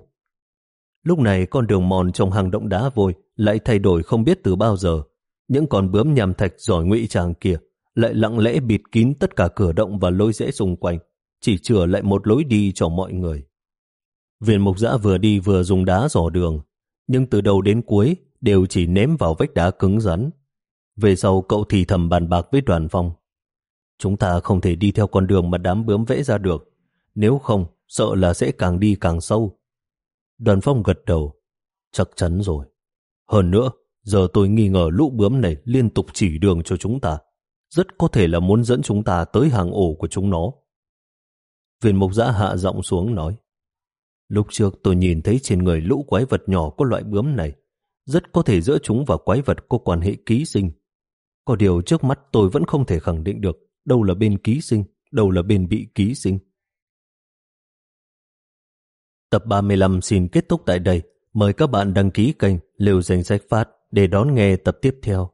Lúc này con đường mòn trong hang động đá vôi lại thay đổi không biết từ bao giờ. Những con bướm nhằm thạch giỏi ngụy tràng kia lại lặng lẽ bịt kín tất cả cửa động và lối rẽ xung quanh, chỉ chừa lại một lối đi cho mọi người. Viên mục giã vừa đi vừa dùng đá dò đường, nhưng từ đầu đến cuối đều chỉ ném vào vách đá cứng rắn. Về sau cậu thì thầm bàn bạc với đoàn phong. Chúng ta không thể đi theo con đường mà đám bướm vẽ ra được. Nếu không, sợ là sẽ càng đi càng sâu. Đoàn phong gật đầu. Chắc chắn rồi. Hơn nữa, giờ tôi nghi ngờ lũ bướm này liên tục chỉ đường cho chúng ta. Rất có thể là muốn dẫn chúng ta tới hàng ổ của chúng nó. Viên mục giã hạ giọng xuống nói. Lúc trước tôi nhìn thấy trên người lũ quái vật nhỏ có loại bướm này. Rất có thể giữa chúng và quái vật có quan hệ ký sinh. Có điều trước mắt tôi vẫn không thể khẳng định được đâu là bên ký sinh, đâu là bên bị ký sinh. Tập 35 xin kết thúc tại đây. Mời các bạn đăng ký kênh Liều Danh Sách Phát để đón nghe tập tiếp theo.